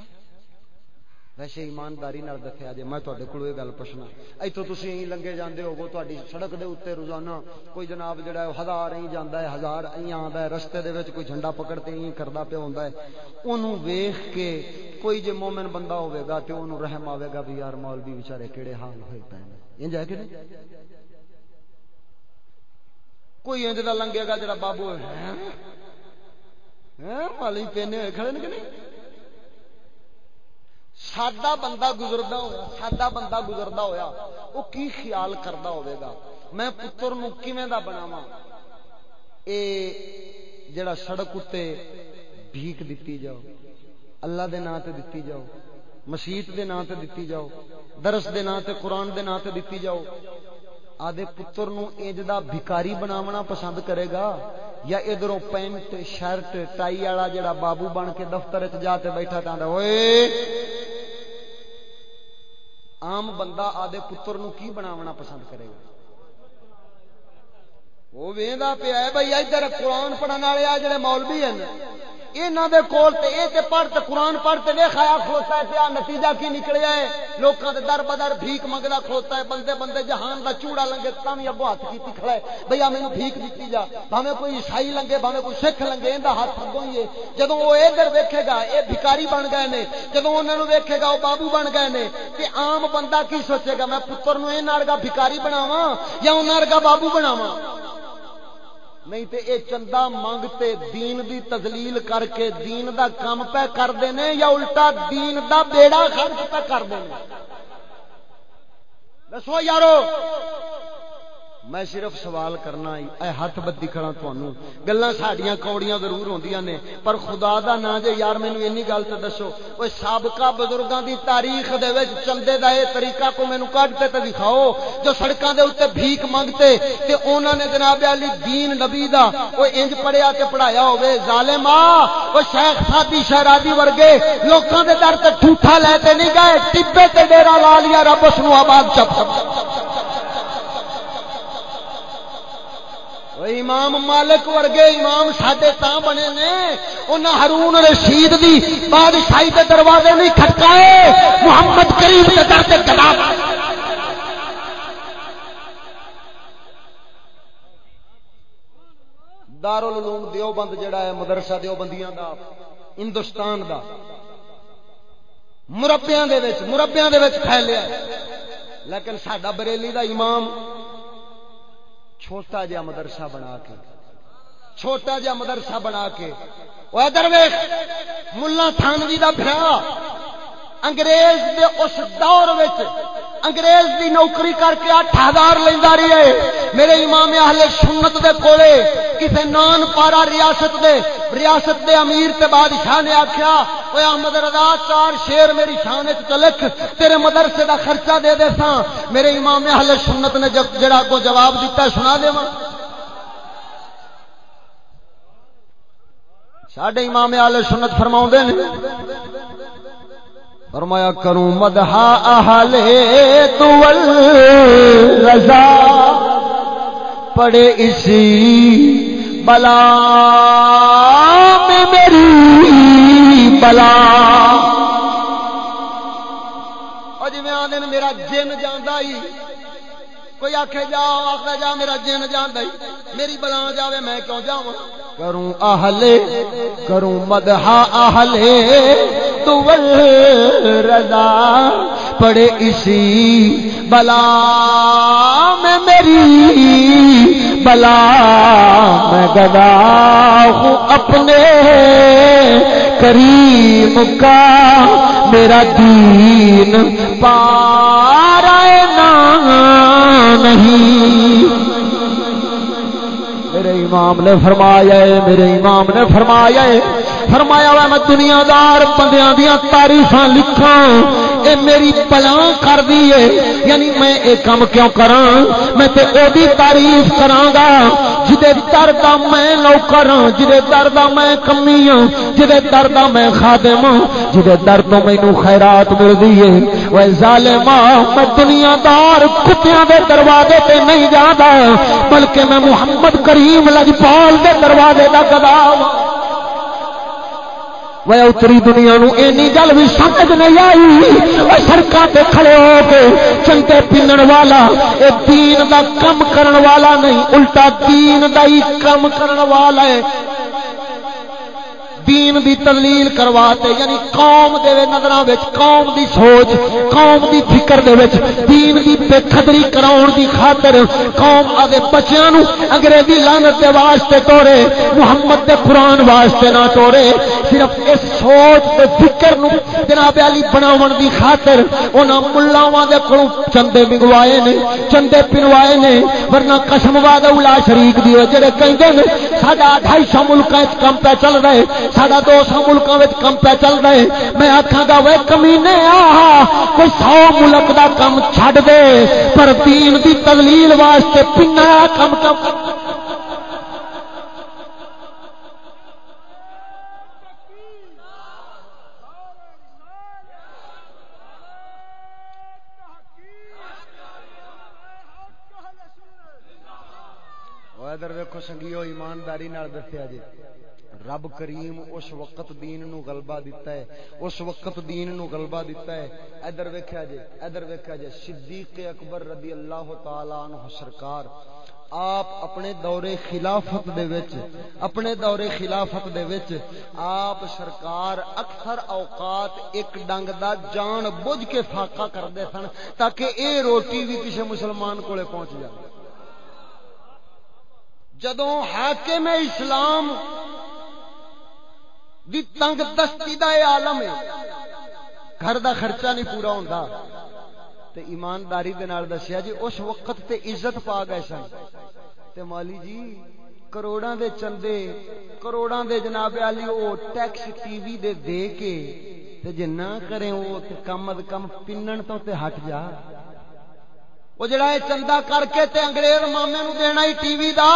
ویسے ایمانداری دسیا جی میں تے کو گل پوچھنا۔ اتوں تھی لنگے جانے ہو تاری سڑک دے اتنے روزانہ کوئی جناب جہا ہزار ای جانا ہے، ہزار ای آتا ہے، رستے دے کوئی جھنڈا پکڑتے ای کرتا پیا ہوں انہوں ویخ کے کوئی جی مومن بندہ ہوے گا تو انہوں رحم آئے گا بھی، یار مولوی بچارے کہڑے حال ہوئے پے انج ہے کہ نہیں؟ کوئی انج کا لنگے گا جڑا بابو ہاں؟ ہاں؟ مالی پینے ہوئے کھڑے کہ نہیں؟ سادہ بندہ گزرتا ہوا سادہ بندہ گزرتا ہوا وہ کی خیال کرتا ہوا میں پتر دا بناوا اے جڑا سڑک اتنے بھیک دیتی جاؤ، اللہ دے نام تے دیتی جاؤ مسیت دے نام تے دیتی جاؤ، درس دے نام تے قرآن دے نام تے دیتی جاؤ آدھے پتر نو انج دا بھکاری بناونا پسند کرے گا یا ادھر پینٹ، شرٹ، ٹائی والا جڑا بابو بن کے دفتر چ جا کے بیٹھا کہہ اوئے۔ عام بندہ آدھے پتر نو کی بناونا پسند کرے گا؟ وہ وہدا پیا بھائی، ادھر قرآن پڑھنے والے آ جڑے مولوی ہیں۔ یہاں دے کول تے اے تے پڑھ تے قرآن پڑھ تے ویکھ، آیا کھوتا ہے پیا نتیجہ کی نکلیا ہے؟ لوکاں دے در بدر بھیک منگدا کھوتا ہے، بندے بندے جہان دا چوڑا لنگے تاں ابو ہاتھ کیتی کھڑا ہے۔ بھیا مینوں بھیک دتی جا، بھاویں کوئی عیسائی لنگے، بھاویں کوئی سکھ لنگے ایندا ہاتھ اگوں ہی ہے۔ جدوں او ادھر ویکھے گا، اے بھکاری بن گئے نے، جدوں انہاں نوں ویکھے گا، او بابو بن گئے نے، تے عام بندہ کی سوچے گا، میں پتر نوں اے نال بھکاری بناواں یا انہاں ورگا بابو بناواں؟ نہیں تے اے چندہ منگتے دین دی تزلیل کر کے دین دا کام پہ کر دینے یا الٹا دین دا بیڑا خرچ پہ کر دینے؟ دسو یارو میں صرف سوال کرنا اے ہاتھ بدی کھڑا تھانوں گلاں ساڈیاں کوڑیاں ضرور ہوندیاں نے پر خدا دا نا جے یار مینوں اینی گل تے دسو اوے سابقہ بزرگاں دی تاریخ دے وچ چندے دا اے طریقہ کو مینوں کڈ تے تے دکھاؤ جو سڑکاں دے اوتے بھیک منگتے تے انہاں نے جناب علی دین نبی دا او انج پڑھیا تے پڑھایا ہوے ظالما او شیخ سادی شہرادی ورگے لوکاں دے در تے ٹھوٹا لے تے نہیں گئے ٹبے تے ڈیرا لا لیا رب اس نو آباد چپ چپ امام مالک ورگے امام ساڈے تا بنے نے انہاں ہارون رشید دی بادشاہی دے دروازے نہیں کھٹکائے محمد کریم دے در تے گدا دارالعلوم دیوبند جڑا ہے مدرسہ دیوبندیاں دا ہندوستان دا مربیاں دے وچ مربیاں دے وچ پھیلیا لیکن ساڈا بریلی دا امام چھوٹا جا مدرسہ بنا کے، چھوٹا جا مدرسہ بنا کے۔ وہ ادھر ملا تھانوی کا برا انگریز دے اس دور انگریز دی نوکری کر کے اٹھ ہزار لینا رہی ہے۔ میرے امام اہل سنت دے کولے کسے نان پارا ریاست دے ریاست دے امیر تے بادشاہ نے آخیا وہ احمد رضا، چار شیر میری شان چلک تیرے مدرسے دا خرچہ دے دے سا میرے امام اہل سنت نے جڑا کو جواب دیتا سنا دے ساڈے امام اہل سنت فرماؤں دے فرمایا کروں مدحا اہل تول رضا۔ پڑے اسی بلا میں میری بلا۔ جی میں آدھے میرا جن جانا ہی کوئی آخ جا آخر جا، میرا جن جانا ہی میری بلا جاوے، میں کیوں جاؤں کروں آہلے کروں مدحا آہلے رضا پڑے اسی بلا میں میری بلا میں گدا ہوں اپنے کریم کا میرا دین پارا نہیں۔ میرے امام نے فرمایا ہے، میرے امام نے فرمایا ہے۔ فرمایا ہوا میں دنیا دار بندیاں دیا تاریف لکھا اے میری پلا کر ہے۔ یعنی میں اے کام کیوں کرا میں تے او دی تعریف کراں گا۔ جدے در دا میں نوکر ہاں جدے در دا میں کمی ہاں جدے در دا میں خادم ہاں جدے در تو مینوں خیرات ملدی ہے۔ وہ ظالما میں دنیا دار کتیاں دے دروازے تے نہیں جاندا، بلکہ میں محمد کریم لجپال دے دروازے دا گدا ہاں۔ وہ اتری دنیا نو اینی گل بھی سمجھ نہیں آئی سڑکوں تے کھڑے ہو کے چنتے پینن والا اے دین دا کم کرن والا نہیں الٹا دین دا ہی کم کرن والا ہے دین دی تدلیل کرواتے یعنی قوم دے نظراں وچ، قوم دی سوچ، قوم دی فکر دے وچ، دین دی بے قدری کراون دی خاطر قوم ادے بچیاں نو انگریزی لعنت دے واسطے توڑے، محمد دے قرآن واسطے نہ توڑے، صرف اس سوچ تے فکر نو جناب علی بناون دی خاطر انہاں ملاواں دے کولوں چندے منگوائے نے، چندے پنوائے نے، ورنہ قسم وعدہ اولا شریک دی جڑے کہندے نے، ساڈا 250 ملکاں وچ کم پہ چل رہے ساڈا دو سو ملکوں کم پہ چل رہے میں آخا گا وہ کمی نے آ کوئی سو ملک دا کم چھڈ دے پر دین دی تدلیل واسطے پنا کم کم ادھر ویکو سنگیو ایمانداری دسیا جی رب کریم اس وقت دین نو غلبہ دیتا ہے، اس وقت دین نو غلبہ دیتا ہے۔ ادھر ویکھیا جے، ادھر ویکھیا جے، صدیق اکبر رضی اللہ تعالی عنہ سرکار، آپ اپنے دور خلافت دے وچ، اپنے دور خلافت دے وچ، آپ سرکار اکثر اوقات ایک ڈنگ دا جان بوجھ کے فاقہ کردے سن تاکہ اے روٹی بھی کسی مسلمان کولے پہنچ جائے۔ جدوں حاکم اسلام دی تنگ دستی دا اے عالم ہے۔ گھر دا خرچہ نہیں پورا ہوندا۔ تے ایمانداری دے نال دسیا جی اس وقت تے عزت پا گئے سن۔ تے مولی جی کروڑاں دے چندے، کروڑاں دے جناب علی، او ٹیکس ٹی وی دے دے کے، تے جے نہ کرے او تے کم از کم پنن تو تے ہٹ جا۔ وہ جڑا ہے چندہ کر کے تے انگریز مامے نو دینا ہی ٹی وی دا،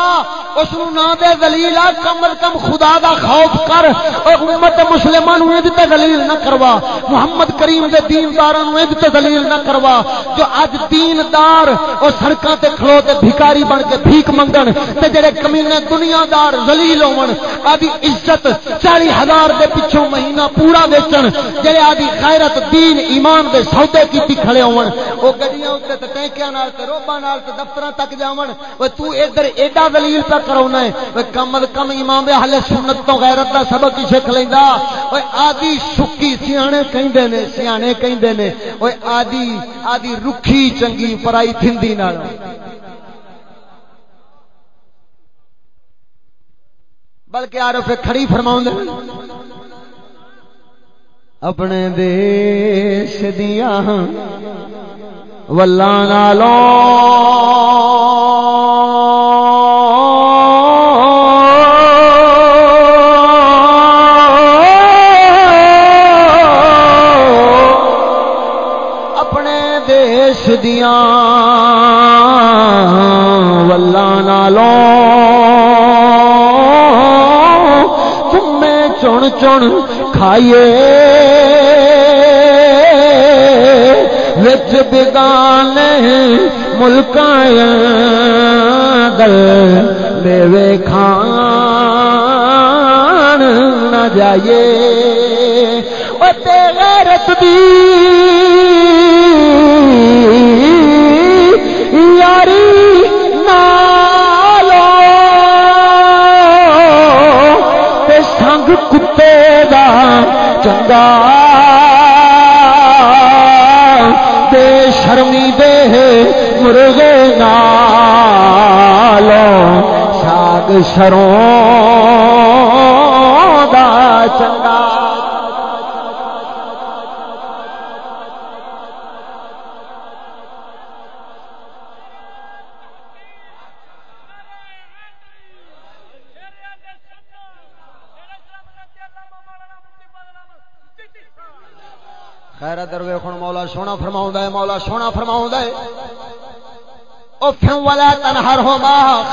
اس نو نہ دے دلیل کم از کم خدا دا خوف کر او امت مسلمان نو ایں تے دلیل نہ کروا۔ محمد کریم دے دینداراں نو ایں تے دلیل نہ کروا۔ جو اج دیندار او سڑکاں تے کھلو تے بھکاری بن کے بھیک منگن، تے جڑے کمینے دنیا دار ذلیل ہون ادی عزت 40000 دے پیچھے مہینہ پورا ویچن، جڑے ادی غیرت دین ایمان دے سودے کیتی کھڑے ہون۔ او گڈیاں اوتے تے ٹینکیاں نال تے روبا نال تے دفتراں تک جاون۔ او تو ادھر ایڈا دلیل پہ کرونا ہے۔ او کم از کم امام اہل سنت تو غیرت دا سبق ہی سکھ لیندا۔ او آدی سکی سیانے کہندے نے، سیانے کہندے نے۔ او آدی آدی رکھی چنگی پرائی تھندی نال۔ بلکہ عارف کھڑی فرماؤں اپنے دیش دیا نالوں اپنے دیش دیا نالوں تمہیں چن چن کھائیے وچ بگانے ملک دل میوے کھان نہ جائیے غیرت دی یاری نالو سنگ کتے دا چنگا شرمی دے مرغے نالوں ساگ سروں دا چنگا۔ خیر دروے خون سونا فرماؤں ہے، مولا سونا فرماؤں ہے۔ او والا تنہر ہو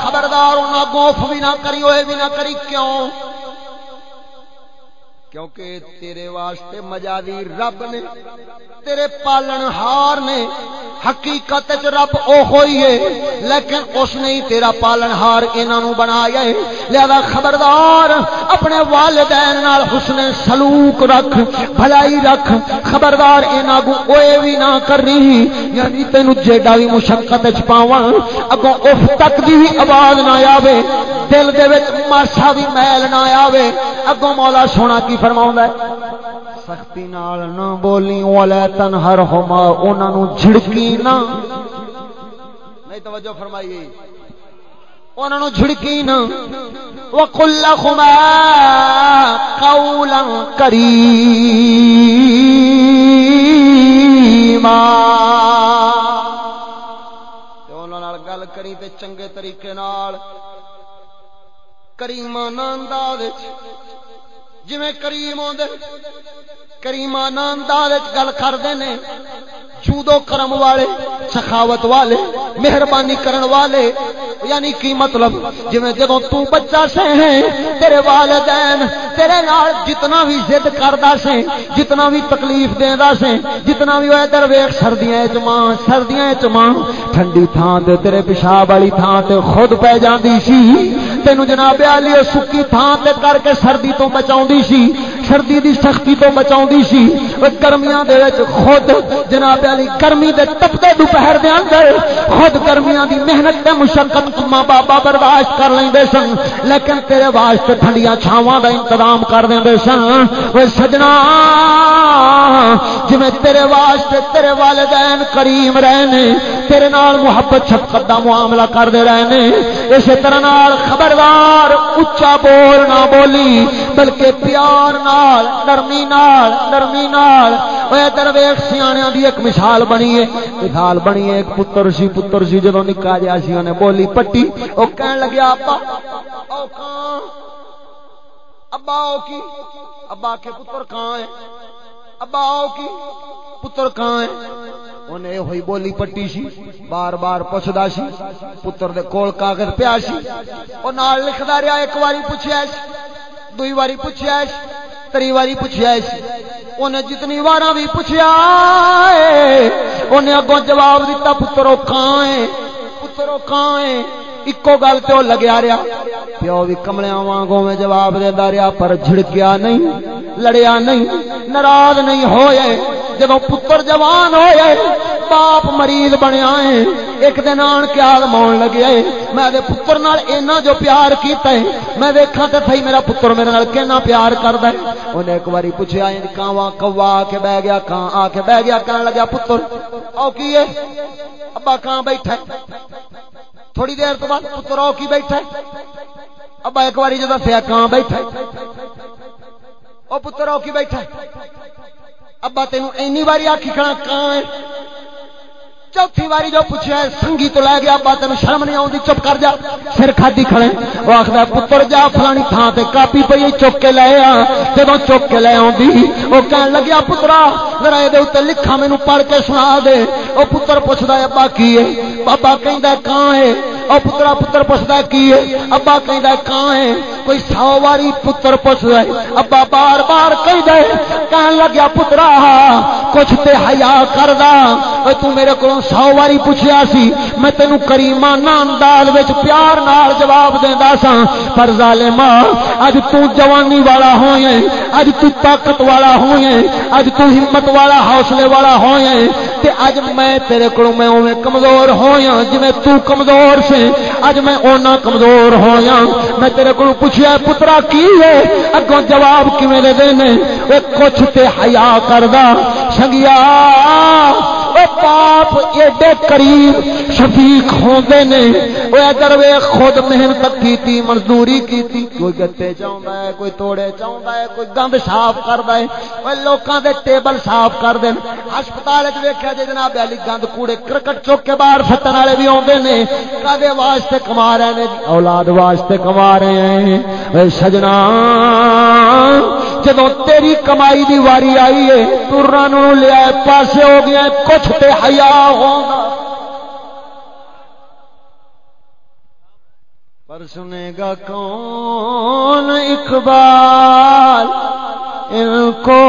خبردار نہ گوف بھی نہ کری ہوئے بھی نہ کری، کیوں؟ کیونکہ تیرے واسطے مجازی رب نے، تیرے پالن ہار نے، حقیقت رب او ہوئی ہے، لیکن اس نے تیرا پالن ہار انہوں بنایا ہے۔ لہذا خبردار، اپنے والدین نال حسن سلوک رکھ، بھلائی رکھ۔ خبردار، انہاں کو اوے بھی نہ کرنی یعنی تینو جیڈا بھی مشقت وچ پاواں، اگوں اف تک دی بھی آواز نہ آوے، دل دے وچ ماسا بھی میل نہ آوے۔ اگوں مولا سونا کی فرماؤں ہے؟ سختی نال نہ بولی ولا تنہر ہما انہاں نو جھڑکی نہ۔ نہیں توجہ انہاں نو جھڑکی نہ۔ وقل لهما قولا کریما تے انہاں نال گل کری تے چنگے طریقے نال کریمانہ انداز جویں کریم ہوندے کریمانہ انداز گل کرتے ہیں چودو کرم والے، سخاوت والے، مہربانی کرن والے یعنی کی مطلب؟ جی جدو تو بچہ سے ہیں، تیرے والدین تیرے نال جتنا بھی ضد کردا سے، جتنا بھی تکلیف دیندا سے، جتنا بھی ہوئے در ویکھ سردیاں وچ ماں، سردیاں وچ ماں، ٹھنڈی تھاں تے، تیرے پیشاب والی تھاں تے خود پہ جاندی سی تینو جناب علی سکی تھان تے کر کے سردی تو بچاؤ سی۔ سردی دی سختی تو بچاؤندی سی۔ گرمیاں دے وچ خود جناب علی گرمی دے تپتے دوپہر دے اندر خود گرمیاں دی محنت تے مشقت ماں بابا برداشت کر لیندے سن۔ لیکن تیرے واسطے ٹھنڈیاں چھاواں دا انتظام کر دیندے سن۔ اوے سجنا جی جویں تیرے واسطے تیرے والدین کریم رہنے، تیرے نال محبت، شفقت دا معاملہ کردے رہنے۔ اسی طرح نال خبردار اچا بول نہ بولی، بلکہ پیار نال، نرمی نال نرمی نال۔ اوے درویش سیاںیاں دی ایک مثال بنی ہے۔ مثال بنی ہے ایک پتر سی پتر سی جدوں نکا جیا سی نے بولی، پٹی او کہن لگیا، ابا، او کہاں؟ ابا، او کی؟ ابا، کے پتر کہاں ہے ابا، او کی؟ پتر کہاں ہے انہیں ہوئی بولی پٹی سی بار بار پوچھدا سی پتر دے کول کاغذ پیا سی او نال لکھدا رہیا ایک واری پوچھیا سی دوئی واری پوچھیا سی تری واری پوچھیا سی انہیں جتنی وار بھی پوچھا انہیں اگوں جواب دیتا پترو کہاں ہے پترو کہاں ہے اکو گل تو لگیا رہا پیو بھی کملیا وانگوں میں جواب دینا رہا پر جھڑکیا نہیں لڑیا نہیں ناراض نہیں ہوئے جب پتر جوان ہوئے، باپ مریض بنیا ہے ایک دن آن کے آلمان لگے میں دے پتر نال اینا جو پیار کیتا ہے، میں دیکھا تے تھئی میرا پتر میرے نال کینا پیار کردا ہے۔ اونے ایک واری پوچھیا این کاواں کوا آ کے بیٹھ گیا، کاں آ کے بیٹھ گیا؟ کہن لگا پتر، او کی ہے؟ ابا کہاں بیٹھا ہے؟ تھوڑی دیر تو بعد پتر او کی بیٹھا ہے؟ ابا ایک واری جو دسیا کہاں بیٹھا ہے؟ او پتر او کی بیٹھا ہے؟ ابا تینوں اینی واری آکھی کھڑا کان چوتھی واری جو پوچھا ہے سنگی تو لے گیا ابا تین شرم نہیں آتی چپ کر جا۔ سر کھادی کھڑے، وہ آخر پتر جا، فلانی تھان سے کاپی پی چک کے لے آ۔ جب چک کے لے آؤں وہ کہن لگیا، پترا میرا یہ لکھا مینو پڑھ کے سنا دے۔ وہ پتر پوچھتا ہے، ابا کی ہے؟ بابا کہ کہاں ہے؟ وہ پترا، پتر پوچھتا ہے، کی ہے؟ ابا کہ کہاں ہے؟ کوئی سو واری پتر پوچھ ہے۔ ابا بار بار کہہ کہن لگیا، پترا، کچھ تے حیا کر دا۔ تو میرے کو سو واری پوچھیا سی، میں تینو کریمانہ انداز وچ پیار نال جواب دیندا سا پر ظالما اج تو جوانی والا ہوئے اج تو طاقت والا ہوئے اج تو ہمت والا، حوصلے والا ہوئے، تے اج میں تیرے کو میں اوویں کمزور ہویا جویں تو کمزور سے اج میں اونا کمزور ہویا میں تیرے کو پوچھیا، پترا کی ہے؟ اگوں جواب کیویں دے دینے؟ او کچھ تے حیا کردا سنگیا پاپ ایڈے قریب شفیق ہوندے نے او ادھر وے خود محنت کیتی، مزدوری کیتی۔ کوئی گتے چاہندا ہے، کوئی توڑے چاہندا ہے، کوئی گند صاف کردا ہے او لوکاں دے ٹیبل صاف کر دین۔ ہسپتال وچ ویکھیا جے جناب علی، گند کوڑے کرکٹ چوک کے باہر سٹن والے بھی اوندے نے۔ کدے واسطے کما رہے نے جی؟ اولاد واسطے کما رہے ہیں۔ اے سجنا جدو تیری کمائی دی واری آئی ہے ترنا نو لیا پاسے ہو گیا کچھ تے حیا ہوگا پر سنے گا کون اقبال؟ ان کو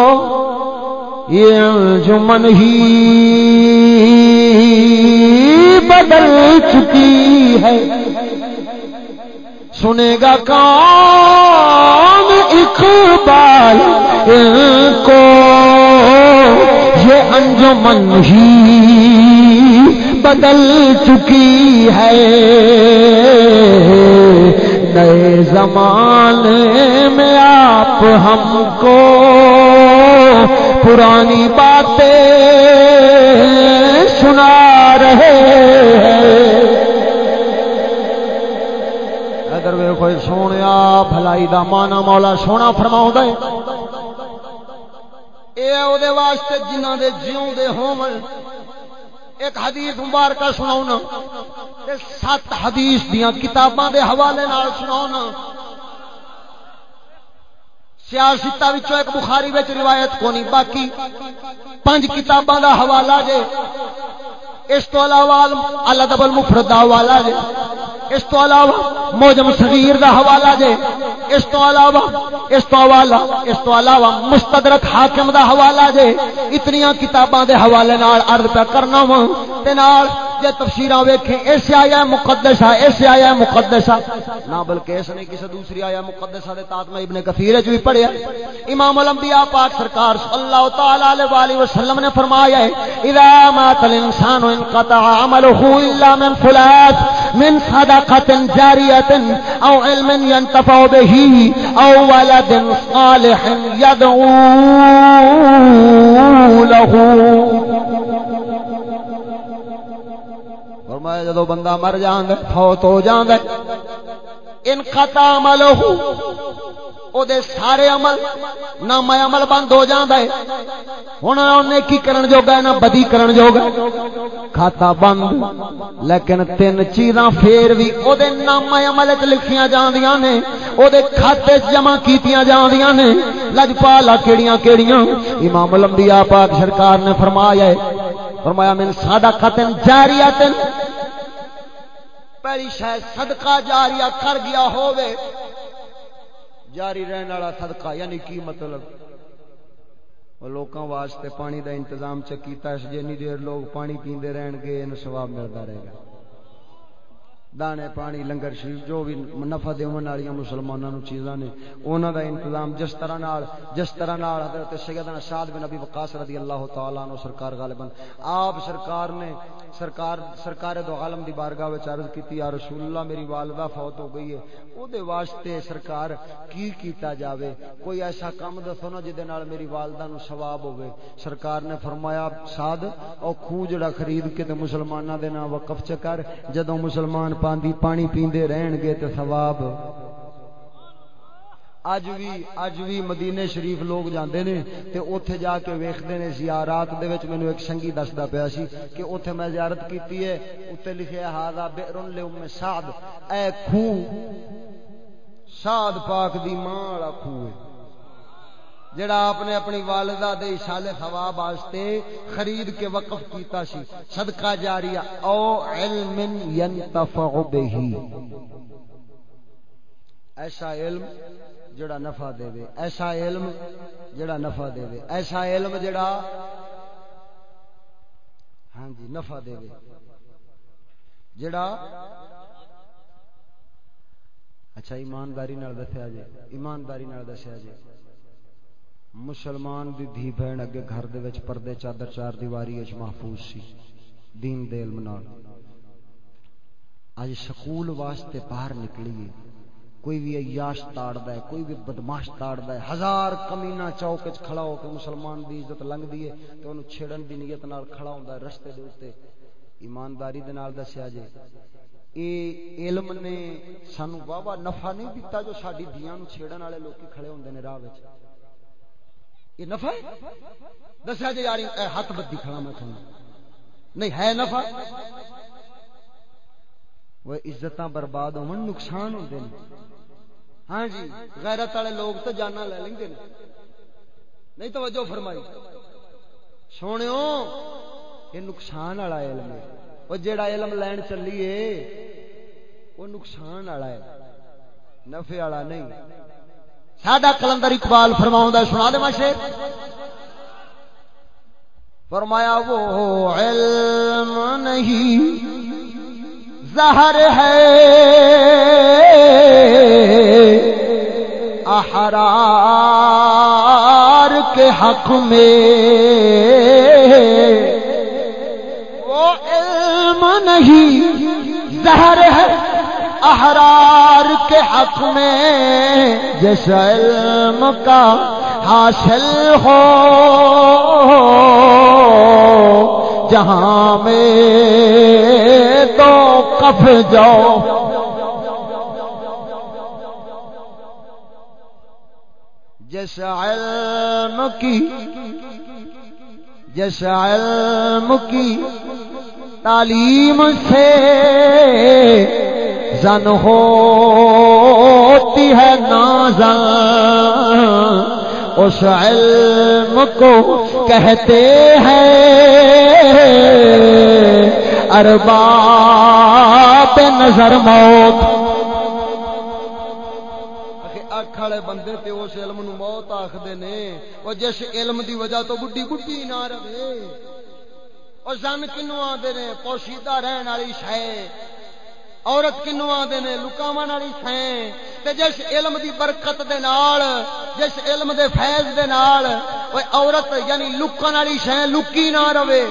یہ انجمن ہی بدل چکی ہے۔ سنے گا کون اقبال ان کو، یہ انجمن ہی بدل چکی ہے۔ نئے زمانے میں آپ ہم کو پرانی باتیں سنا رہے ہیں۔ ادھر وے سونے بھلائی دا مانا مولا سونا فرما ہے یہ واسطے جنہ دے جیوں دے ہومن ایک حدیث مبارکہ سناؤنا سات حدیث دیاں کتاباں دے حوالے نال سناؤنا سیاستہ وچوں ایک بخاری وچ روایت کونی باقی پنج کتاباں دا حوالہ جے اس تو علاوہ الادب المفرد دا حوالہ جے اس تو علاوہ موجم صغیر دا حوالہ دے۔ اس تو علاوہ اس تو حوالہ اس تو علاوہ مستدرک حاکم دا حوالہ دے۔ اتنیاں کتاباں دے حوالے نال عرض پہ کرنا وا۔ تے نال جے تفسیراں ویکھیں ایسے آیا مقدسہ ایسے آیا مقدسہ۔ نہ بلکہ اس نے کسی دوسری آیا مقدسہ دے تاتمہ ابن کثیر وچ بھی پڑھیا۔ امام الانبیاء پاک سرکار صلی اللہ تعالی علیہ والہ وسلم نے فرمایا ہے، اذا مات الانسان انقطع عمله الا من ثلاث من صدقه جاريه او علم ينتفع به او ولد صالح يدعو له. فرمایا جدو بندہ مر جان فوت ہو جان ان قطع عمل ہو۔ او دے سارے عمل نام عمل بند ہو جاندا ہے۔ ہن اونے کی کرن جوگا ہے، نہ بدی کرن جوگا کھاتا بند۔ لیکن تین چیزاں پھر بھی او دے نام عمل وچ لکھیاں جاندیاں نے، او دے کھاتے وچ جمع کیتیاں جاندیاں نے۔ لجپالا کیڑیاں کیڑیاں۔ امام الانبیاء پاک سرکار نے فرمایا ہے۔ فرمایا من صدقۃ جاریہ پہلی شاید صدقہ جاریہ کر گیا ہووے۔ جاری رہن والا صدقہ یعنی کی مطلب؟ لوکاں واسطے پانی دا انتظام چکیتا اس جنی دیر لوگ پانی پیندے رہن گے ان ثواب ملتا رہے گا۔ دانے پانی، لنگر شریف، جو بھی نفع دیون والی مسلمانوں چیزاں نے انہاں دا انتظام جس طرح نال، جس طرح نال حضرت سیدنا سعد بن ابی وقاص رضی اللہ تعالی عنہ سرکار غالبا، آپ سرکار نے سرکار سرکار دو عالم دی بارگاہ وچ عرض کیتی، یا رسول اللہ میری والدہ فوت ہو گئی ہے، او دے واسطے سرکار کی کیتا جاوے؟ کوئی ایسا کام دسو نا جے نال میری والدہ نو ثواب ہوے سرکار نے فرمایا، سعد، او کھو جڑا خرید کے تے مسلماناں دے نام وقف چ کر، جدوں مسلمان پاندی پانی پیندے رہن گے تے ثواب۔ اج بھی اج بھی مدینے شریف لوگ جاندے نے تے اوتھے جا کے ویکھدے نے زیارات دے وچ مینوں ایک سنگی دسدا پیا سی کہ اوتھے میں زیارت کیتی ہے، اوتے لکھیا ہاذا بئر لام سعد. اے کھو، سعد پاک دی ماں والا کھو ہے۔ جڑا آپ نے اپنی والدہ دے اشال ثواب واسطے خرید کے وقف کیتا سی۔ صدقہ جاریہ۔ او علم ينتفع به ایسا علم جڑا نفع دے۔ وے ایسا علم جڑا نفع دے۔ وے ایسا علم جڑا ہاں جی نفع دے۔ وے جڑا اچھا ایمانداری نال دسیا جی ایمانداری نال دسیا جی مسلمان دی دھی بہن اگے گھر دے وچ پردے چادر چار دیواری وچ محفوظ سی، دین دے علم نال۔ اج سکول واسطے باہر نکلی کوئی بھی عیاش تاڑدا ہے، کوئی بھی بدماش تاڑدا ہے، ہزار کمینہ چوک وچ کھڑا ہو کے مسلمان دی عزت لنگ دی ہے تے اونوں چھڑن دی نیت نال کھڑا ہوندا ہے، رستے دے اوتے ایمانداری دے نال دسیا جے، اے علم نے سانو واہ نفع نہیں دیتا جو ساڈی دیاں نو چھیڑن والے لوکی کھڑے ہوندے نے راہ وچ۔ یہ نفع ہے؟ دسیا جی یار ہاتھ بدی کھڑا میں تھوڑا نہیں، ہے نفع؟ وہ عزت برباد ہو نقصان ہوتے ہیں ہاں جی غیرت والے لوگ تو جانا لے لیں گے نہیں، توجہ فرمائی۔ سونے یہ نقصان والا علم ہے۔ وہ جڑا علم لین چلیے، وہ نقصان والا ہے۔ نفے والا نہیں۔ ساڈا کلندر اقبال فرماؤں سنا دے ماشے فرمایا، وہ علم نہیں، زہر ہے۔ احرار کے حق میں۔ وہ علم نہیں، زہر ہے۔ احرار کے حق میں جس علم کا حاصل ہو، جہاں میں تو کف جاؤ۔ جس علم کی، جس علم کی تعلیم سے زن ہوتی ہے نازن اس علم کو کہتے ہیں ارباب نظر موت۔ کھڑے بندے تے اس علم نو موت آخدے نے، او جس علم دی وجہ تو بڈھی بڈھی نہ رہے۔ او زن کنو آندے نے، پوشیدہ رہن والی شے۔ عورت کنو آدھے نے لکاون والی سائیں۔ تے جس علم دی برکت دے نال، جس علم دے فیض دے نال او عورت یعنی لکن والی شے لکی نہ رہے۔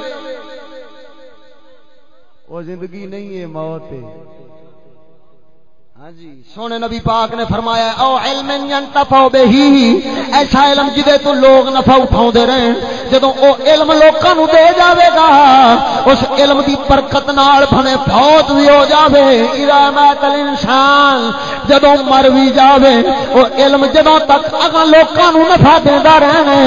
وہ زندگی نہیں ہے، موت ہے۔ ہاں جی، سونے نبی پاک نے فرمایا او علم ینتفعو بہی۔ ایسا علم جدے تو لوگ نفع اٹھاؤں دے رہے جدو او علم لوکاں نو دے جاوے گا، اس علم دی برکت نال بھنے فوت بھی ہو جاوے۔ ارامات الانسان جدو مر بھی جاوے، او علم جدو تک اگا لوکاں نو نفع دیندا رہنا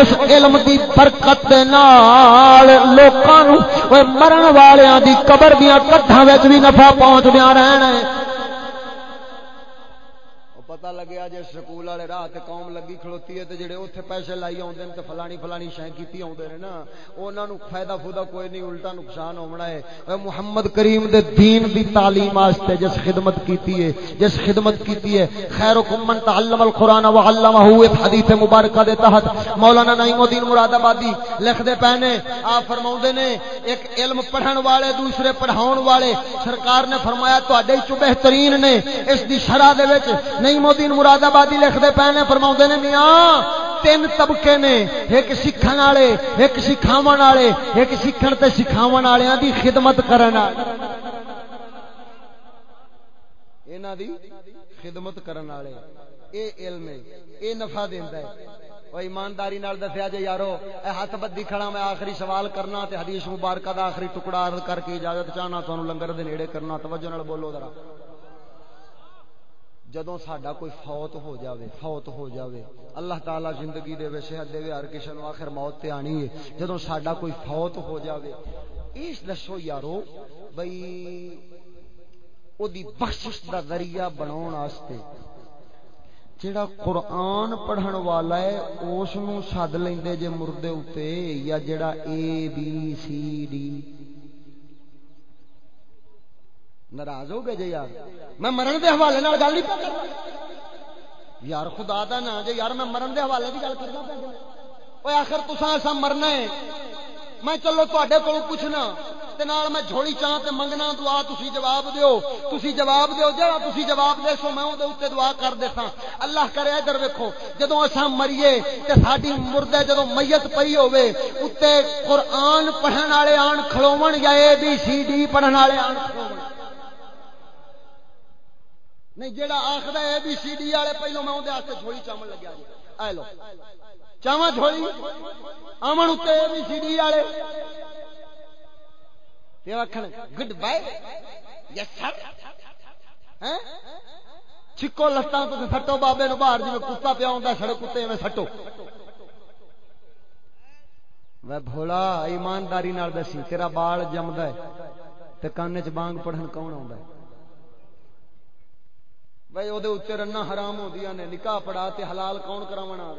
اس علم دی برکت دے نال لوکاں نو مرن والیاں دی قبر دیاں کڈھاں وچ بھی نفع پہنچدیاں رہنا پتا لگیا جی سکول والے راہ تے قوم لگی کھلوتی ہے تے جڑے اوتھے پیسے لائی آوندے تے فلانی فلانی شے کیتی آوندے نے نا انہاں نو فائدہ فودا کوئی نہیں، الٹا نقصان ہونا ہے۔ اے محمد کریم دے دین دی تعلیم واسطے جس خدمت کیتی ہے، جس خدمت کیتی ہے خیرکم من تعلم القران وعلمہ، ایک حدیث مبارکہ دے تحت مولانا نعیم الدین مراد آبادی لکھ دے پہنے آپ فرماوندے نے، ایک علم پڑھن والے، دوسرے پڑھاون والے، سرکار نے فرمایا تواڈے چ بہترین نے، اس دی شرح دے وچ نہیں الدین مراد آبادی لکھتے پے نے فرما نے، میاں، تین طبقے نے، ایک سکھ والے، ایک سکھاو والے، ایک سیکھن تے سکھاو والوں دی خدمت کرنا دی خدمت کرنے والے۔ اے علم ہے، اے نفع دیندا ہے۔ او ایمانداری نال دسیا جے، یارو، اے ہاتھ بدی کھڑا، میں آخری سوال کرنا تے حدیث مبارکہ دا آخری ٹکڑا عرض کر کے اجازت چاہنا، تانوں لنگر دے نیڑے کرنا، توجہ نال بولو ذرا۔ جدوں ساڈا کوئی فوت ہو جاوے، فوت ہو جاوے، اللہ تعالی زندگی دے صحت دے ہر کسی نو آخر موت تے آنی ہے۔ جدوں ساڈا کوئی فوت ہو جاوے اس دسو یارو بھئی او دی بخشش دا ذریعہ بناون واسطے جڑا قرآن پڑھن والا ہے، اس نو سد لیندے جے مردے اوتے یا جڑا اے بی سی ڈی ناراض ہو گئے جی یار۔ میں مرن دے حوالے نال گل نہیں کرتا یار خدا دا نا جی یار، میں مرن دے حوالے دی گل کرنا پہ اوے آخر تساں ایسا مرنا ہے۔ میں چلو تے کو پوچھنا، تے نال میں جھولی چاہ تے منگنا دعا تسی جواب دیو۔ تسی جواب دیو جڑا تسی جواب دے سو میں اودے اوتے دعا کر دیساں۔ اللہ کرے ادھر ویکھو، جدوں اساں مریے تے ساڈی مردے جدوں میت پئی ہوے اوتے قرآن پڑھن والے آن کھلوون یا اے بی سی ڈی پڑھن والے آن کھلوون۔ نہیں، جیڑا آخر اے بی سی ڈی والے پہلو میں اندر جھولی چامن لگیا جی۔ اے لو۔ چاواں جھولی۔ امن اتنے اے بی سی ڈی والے۔ Good bye. Yes sir. ہاں؟ چکو لتاں تو سٹو بابے نو باہر جی کتا پیا ہوں سڑک کتے میں سٹو۔ میں بھولا، ایمانداری دسی تیرا بال جمد ہے۔ تے کان چ بانگ پڑھن کون آ بھائی وہ رنا حرام ہو نے، نکاح پڑھا تے حلال کون کرا آ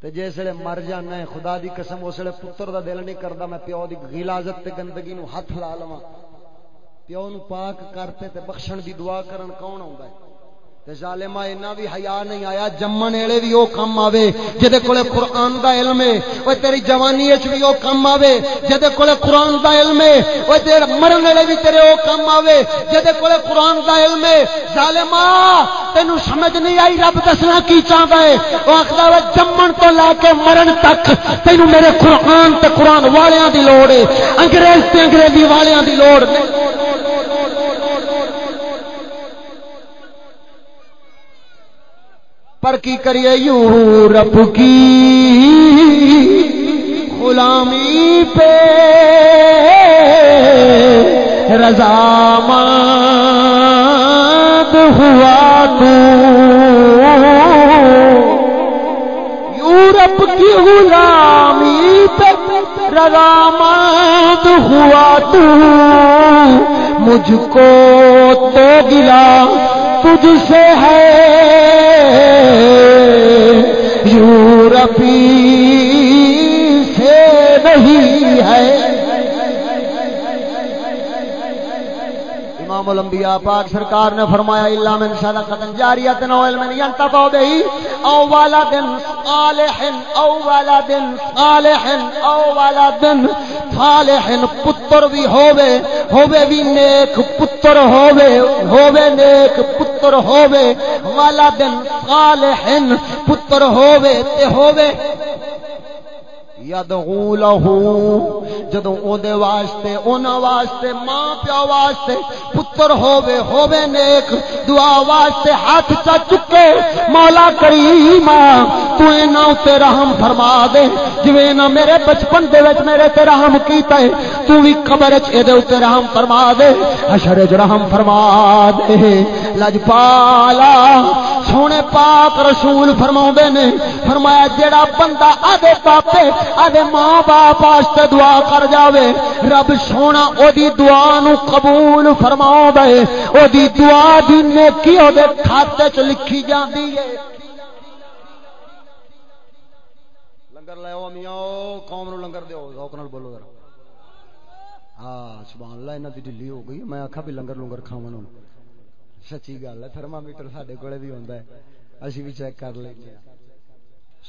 تے جسے مر جانا ہے، خدا دی قسم اس ویلے پتر دا دل نہیں کرتا میں پیو دی غلازت تے گندگی نو ہاتھ لا لواں۔ پیو نو پاک کرتے تے بخشن دی دعا کرن کون آ ظالما اینا بھی حیا نہیں آیا، جمن ویلے بھی او کم آوے، جدے کولے قران دا علم ہے او تیری جوانی وچ بھی او کم آوے، جدے کولے قران دا علم ہے او تیرے مرن ویلے بھی تیرے او کم آوے، جدے کولے قران دا علم ہے ظالما تینو سمجھ نہیں آئی رب دسنا کی چاہندا ہے، او آکھدا ہے، جمن تو لے کے مرن تک، تینو میرے قران تے قران والیاں دی لوڑ ہے، انگریز تے انگریزی والیاں دی لوڑ، نہیں۔ پر کی کریے یورپ کی غلامی پہ رضا مند ہوا تو یورپ کی غلامی پہ رضا مند ہوا تو مجھ کو تو گلا تجھ سے ہے یورپی سے نہیں ہے۔ امام الانبیاء پاک سرکار نے فرمایا اللہ من صدقت جاریت نو علم ینتفع بہی او ولد صالح او ولد صالح او ولد صالح پتر بھی ہووے ہووے بھی نیک پتر ہووے ہووے نیک پتر ہووے، ولد صالح پتر ہووے تے ہووے۔ یدعو لہو جدوں او دے واسطے اونا واسطے، ماں پیا واسطے پتر ہووے ہووے نیک، دعا واسطے ہاتھ چا چکے۔ مولا کریم، تو اینا تے رحم فرما دے۔ جویں نہ میرے بچپن دے وچ میرے تے رحم کیتا ہے، تو وی قبر وچ اے دے تے رحم فرما دے۔ حشر وچ رحم فرما دے۔ لجپالا سونے پاک رسول فرماوندے نے۔ فرمایا، جیڑا بندہ آدے پاپے آدھے ماں باپ واسطے دعا کر جاوے، رب سونا او دی دعا نو قبول فرماؤ۔ فرما دی دعا دی نیکی او دے کھاتے چ لکھی جاندی ہے۔ لنگر میاں، قوم نو لنگر دیو ذوق نال بولو ذرا۔ ہاں سبحان اللہ، انہاں دی ڈلی ہو گئی۔ میں آکھا بھی لنگر لنگر کھاون سچی گل ہے، تھرمامیٹر ساڈے کولے بھی ہوندا ہے۔ اسی بھی چیک کر لیندے ہیں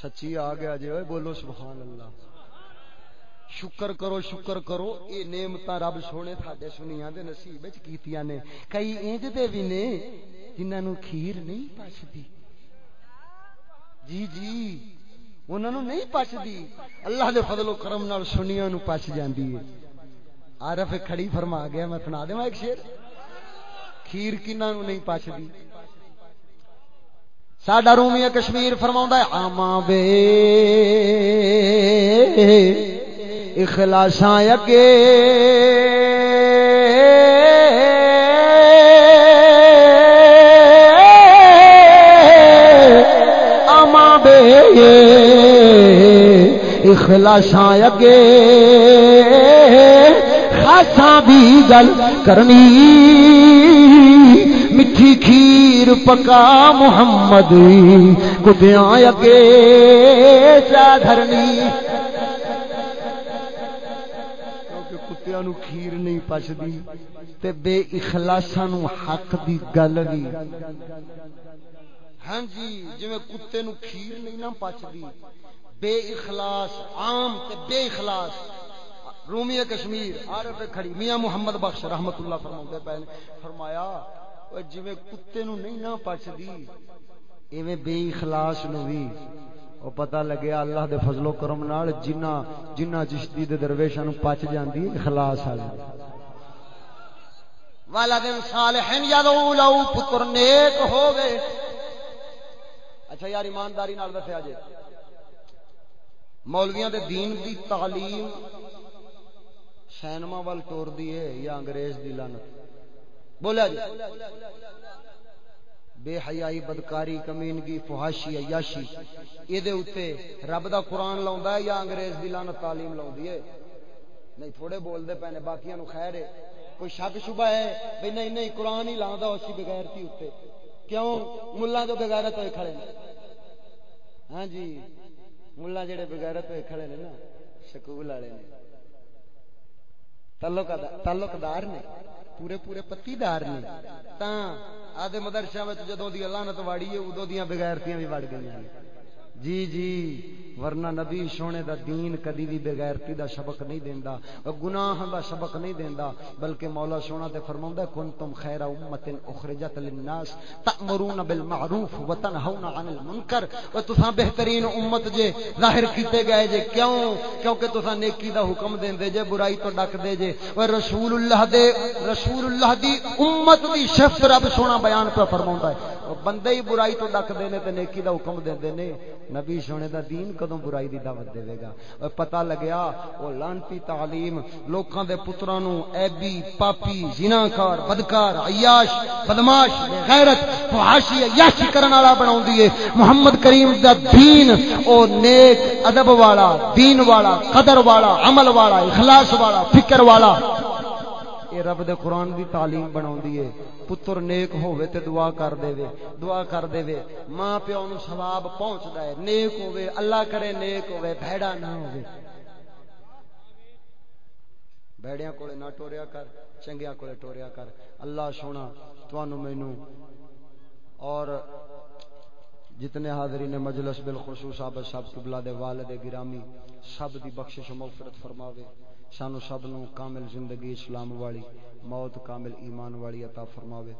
سچی آ گیا جی بولو سبحان اللہ۔ شکر کرو شکر کرو، یہ نعمت رب سونے تھے سنیا دے نصیب کیتیاں نے۔ کئی انج دے بھی نے جنہوں کھیر نہیں پچتی جی جی انہوں نہیں پچتی اللہ دے فضل و کرم نال سنیا نو پچ جاندی ہے۔ عارف کھڑی فرما گیا، میں سنا دے ایک شیر کھیر کنہوں نہیں پچتی ساڈا رومی کشمیر فرما ہے آما بے اخلاساں اگے آما بے اخلاساں اگے خاصا بھی گل کرنی۔ میٹھی کھیر پکا محمد کتیا اگے چادرنی۔ کتیا نو کھیر نہیں پچتی تے بے اخلاصا نو حق دی گل بھی ہاں جی جی کتے نو کھیر نہیں نہ پچتی بے اخلاص، عام تے بے اخلاص۔ رومی کشمیر عارف کھڑی۔ میاں محمد بخش رحمت اللہ فرما فرمایا جی کتے نو نہیں نہ پچتی ایویں بے اخلاص نو بھی او پتہ لگیا اللہ دے فضل و کرم نال جنہ جنہ چشتی دے درویشاں نو پچ جاندی اخلاص والے والدن صالحین یدعو لو پتر نیک ہووے۔ اچھا یار، ایمانداری نال دسیا جے۔ مولویاں دے دین دی تعلیم سینما وال ٹور دی ہے یا انگریز دی لعنت؟ بولیا جی۔ بے حیائی بدکاری، کمینگی، فحاشی، عیاشی۔ یہ رب دا قرآن لاوندا یا انگریز دی لعنت تعلیم لاوندی ہے؟ نہیں، تھوڑے بول دے پے باقیاں نو خیر ہے۔ کوئی شک شبہ ہے بھئی نہیں نہیں، قرآن ہی لاندا اسی بغیرتی اوتے۔ کیوں؟ ملہ جو بغیرت ہوئے کھڑے نے۔ ہاں جی ملہ جڑے بغیرت ہوئے کھڑے نے نا، سکول والے نے۔ تعلق دار نے، پورے پورے پتی دار نے۔ تا آدھے مدرسہ جدو دی لانت واڑی ہے ادو دیا بغیرتیاں بھی وڑ گئی جی۔ جی جی ورنہ نبی سونے دا دین کدی بھی بغیرتی دا سبق نہیں دیندا۔ گناہ دا سبق نہیں دیندا، بلکہ مولا سونا تے فرماوندا کنتم خیر امه اخرجت للناس تأمرون بالمعروف وتنهون عن المنکر و تساں بہترین امت جے ظاہر کیتے گئے جے۔ کیوں؟ کیونکہ تساں نیکی دا حکم دیندے جے، برائی تو ڈک دے جے۔ و رسول اللہ دے رسول اللہ دی امت دی صفت رب سونا بیان پہ فرماوندا ہے۔ بندے ہی برائی تو ڈک دے نے تے نیکی دا حکم دیندے نے۔ نبی سونے دا دین کدوں برائی دی دعوت دے گا؟ اور پتہ لگیا وہ لانتی تعلیم لوکاں دے پتراں نو ایبی پاپی، زناکار، بدکار، عیاش، بدماش، غیرت، فحاشی، عیاشی کرن والا بناوندی ہے۔ محمد کریم دا دین او نیک ادب والا، دین والا، قدر والا، عمل والا، اخلاص والا، فکر والا۔ اے رب دے قرآن دی تعلیم بناوندی ہے۔ پتر نیک ہوے تے دعا کر دے۔ وے دعا کر دے۔ وے ماں پیو نو ثواب پہنچدا ہے۔ نیک ہوے اللہ کرے نیک ہوے بھڑا نہ ہوے بھڑیاں کولے نہ ٹوریا کر۔ چنگیاں کولے ٹوریا کر۔ اللہ سونا تانوں مینوں۔ اور جتنے حاضرین مجلس بالخصوص صاحب صاحب قبلہ دے والد گرامی، سب دی بخشش و مغفرت فرماوے۔ سانو سب نو کامل زندگی اسلام والی، موت کامل ایمان والی عطا فرماوے۔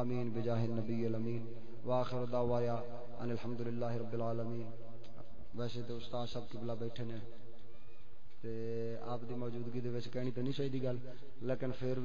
آمین۔ بجاہ النبی الامین۔ واخر دعوایا ان الحمدللہ رب العالمین۔ ویسے تو استاد سب قبلہ بیٹھے نے۔ تے آپ دی موجودگی دے وچ کہنی تو نہیں چاہیے گل، لیکن پھر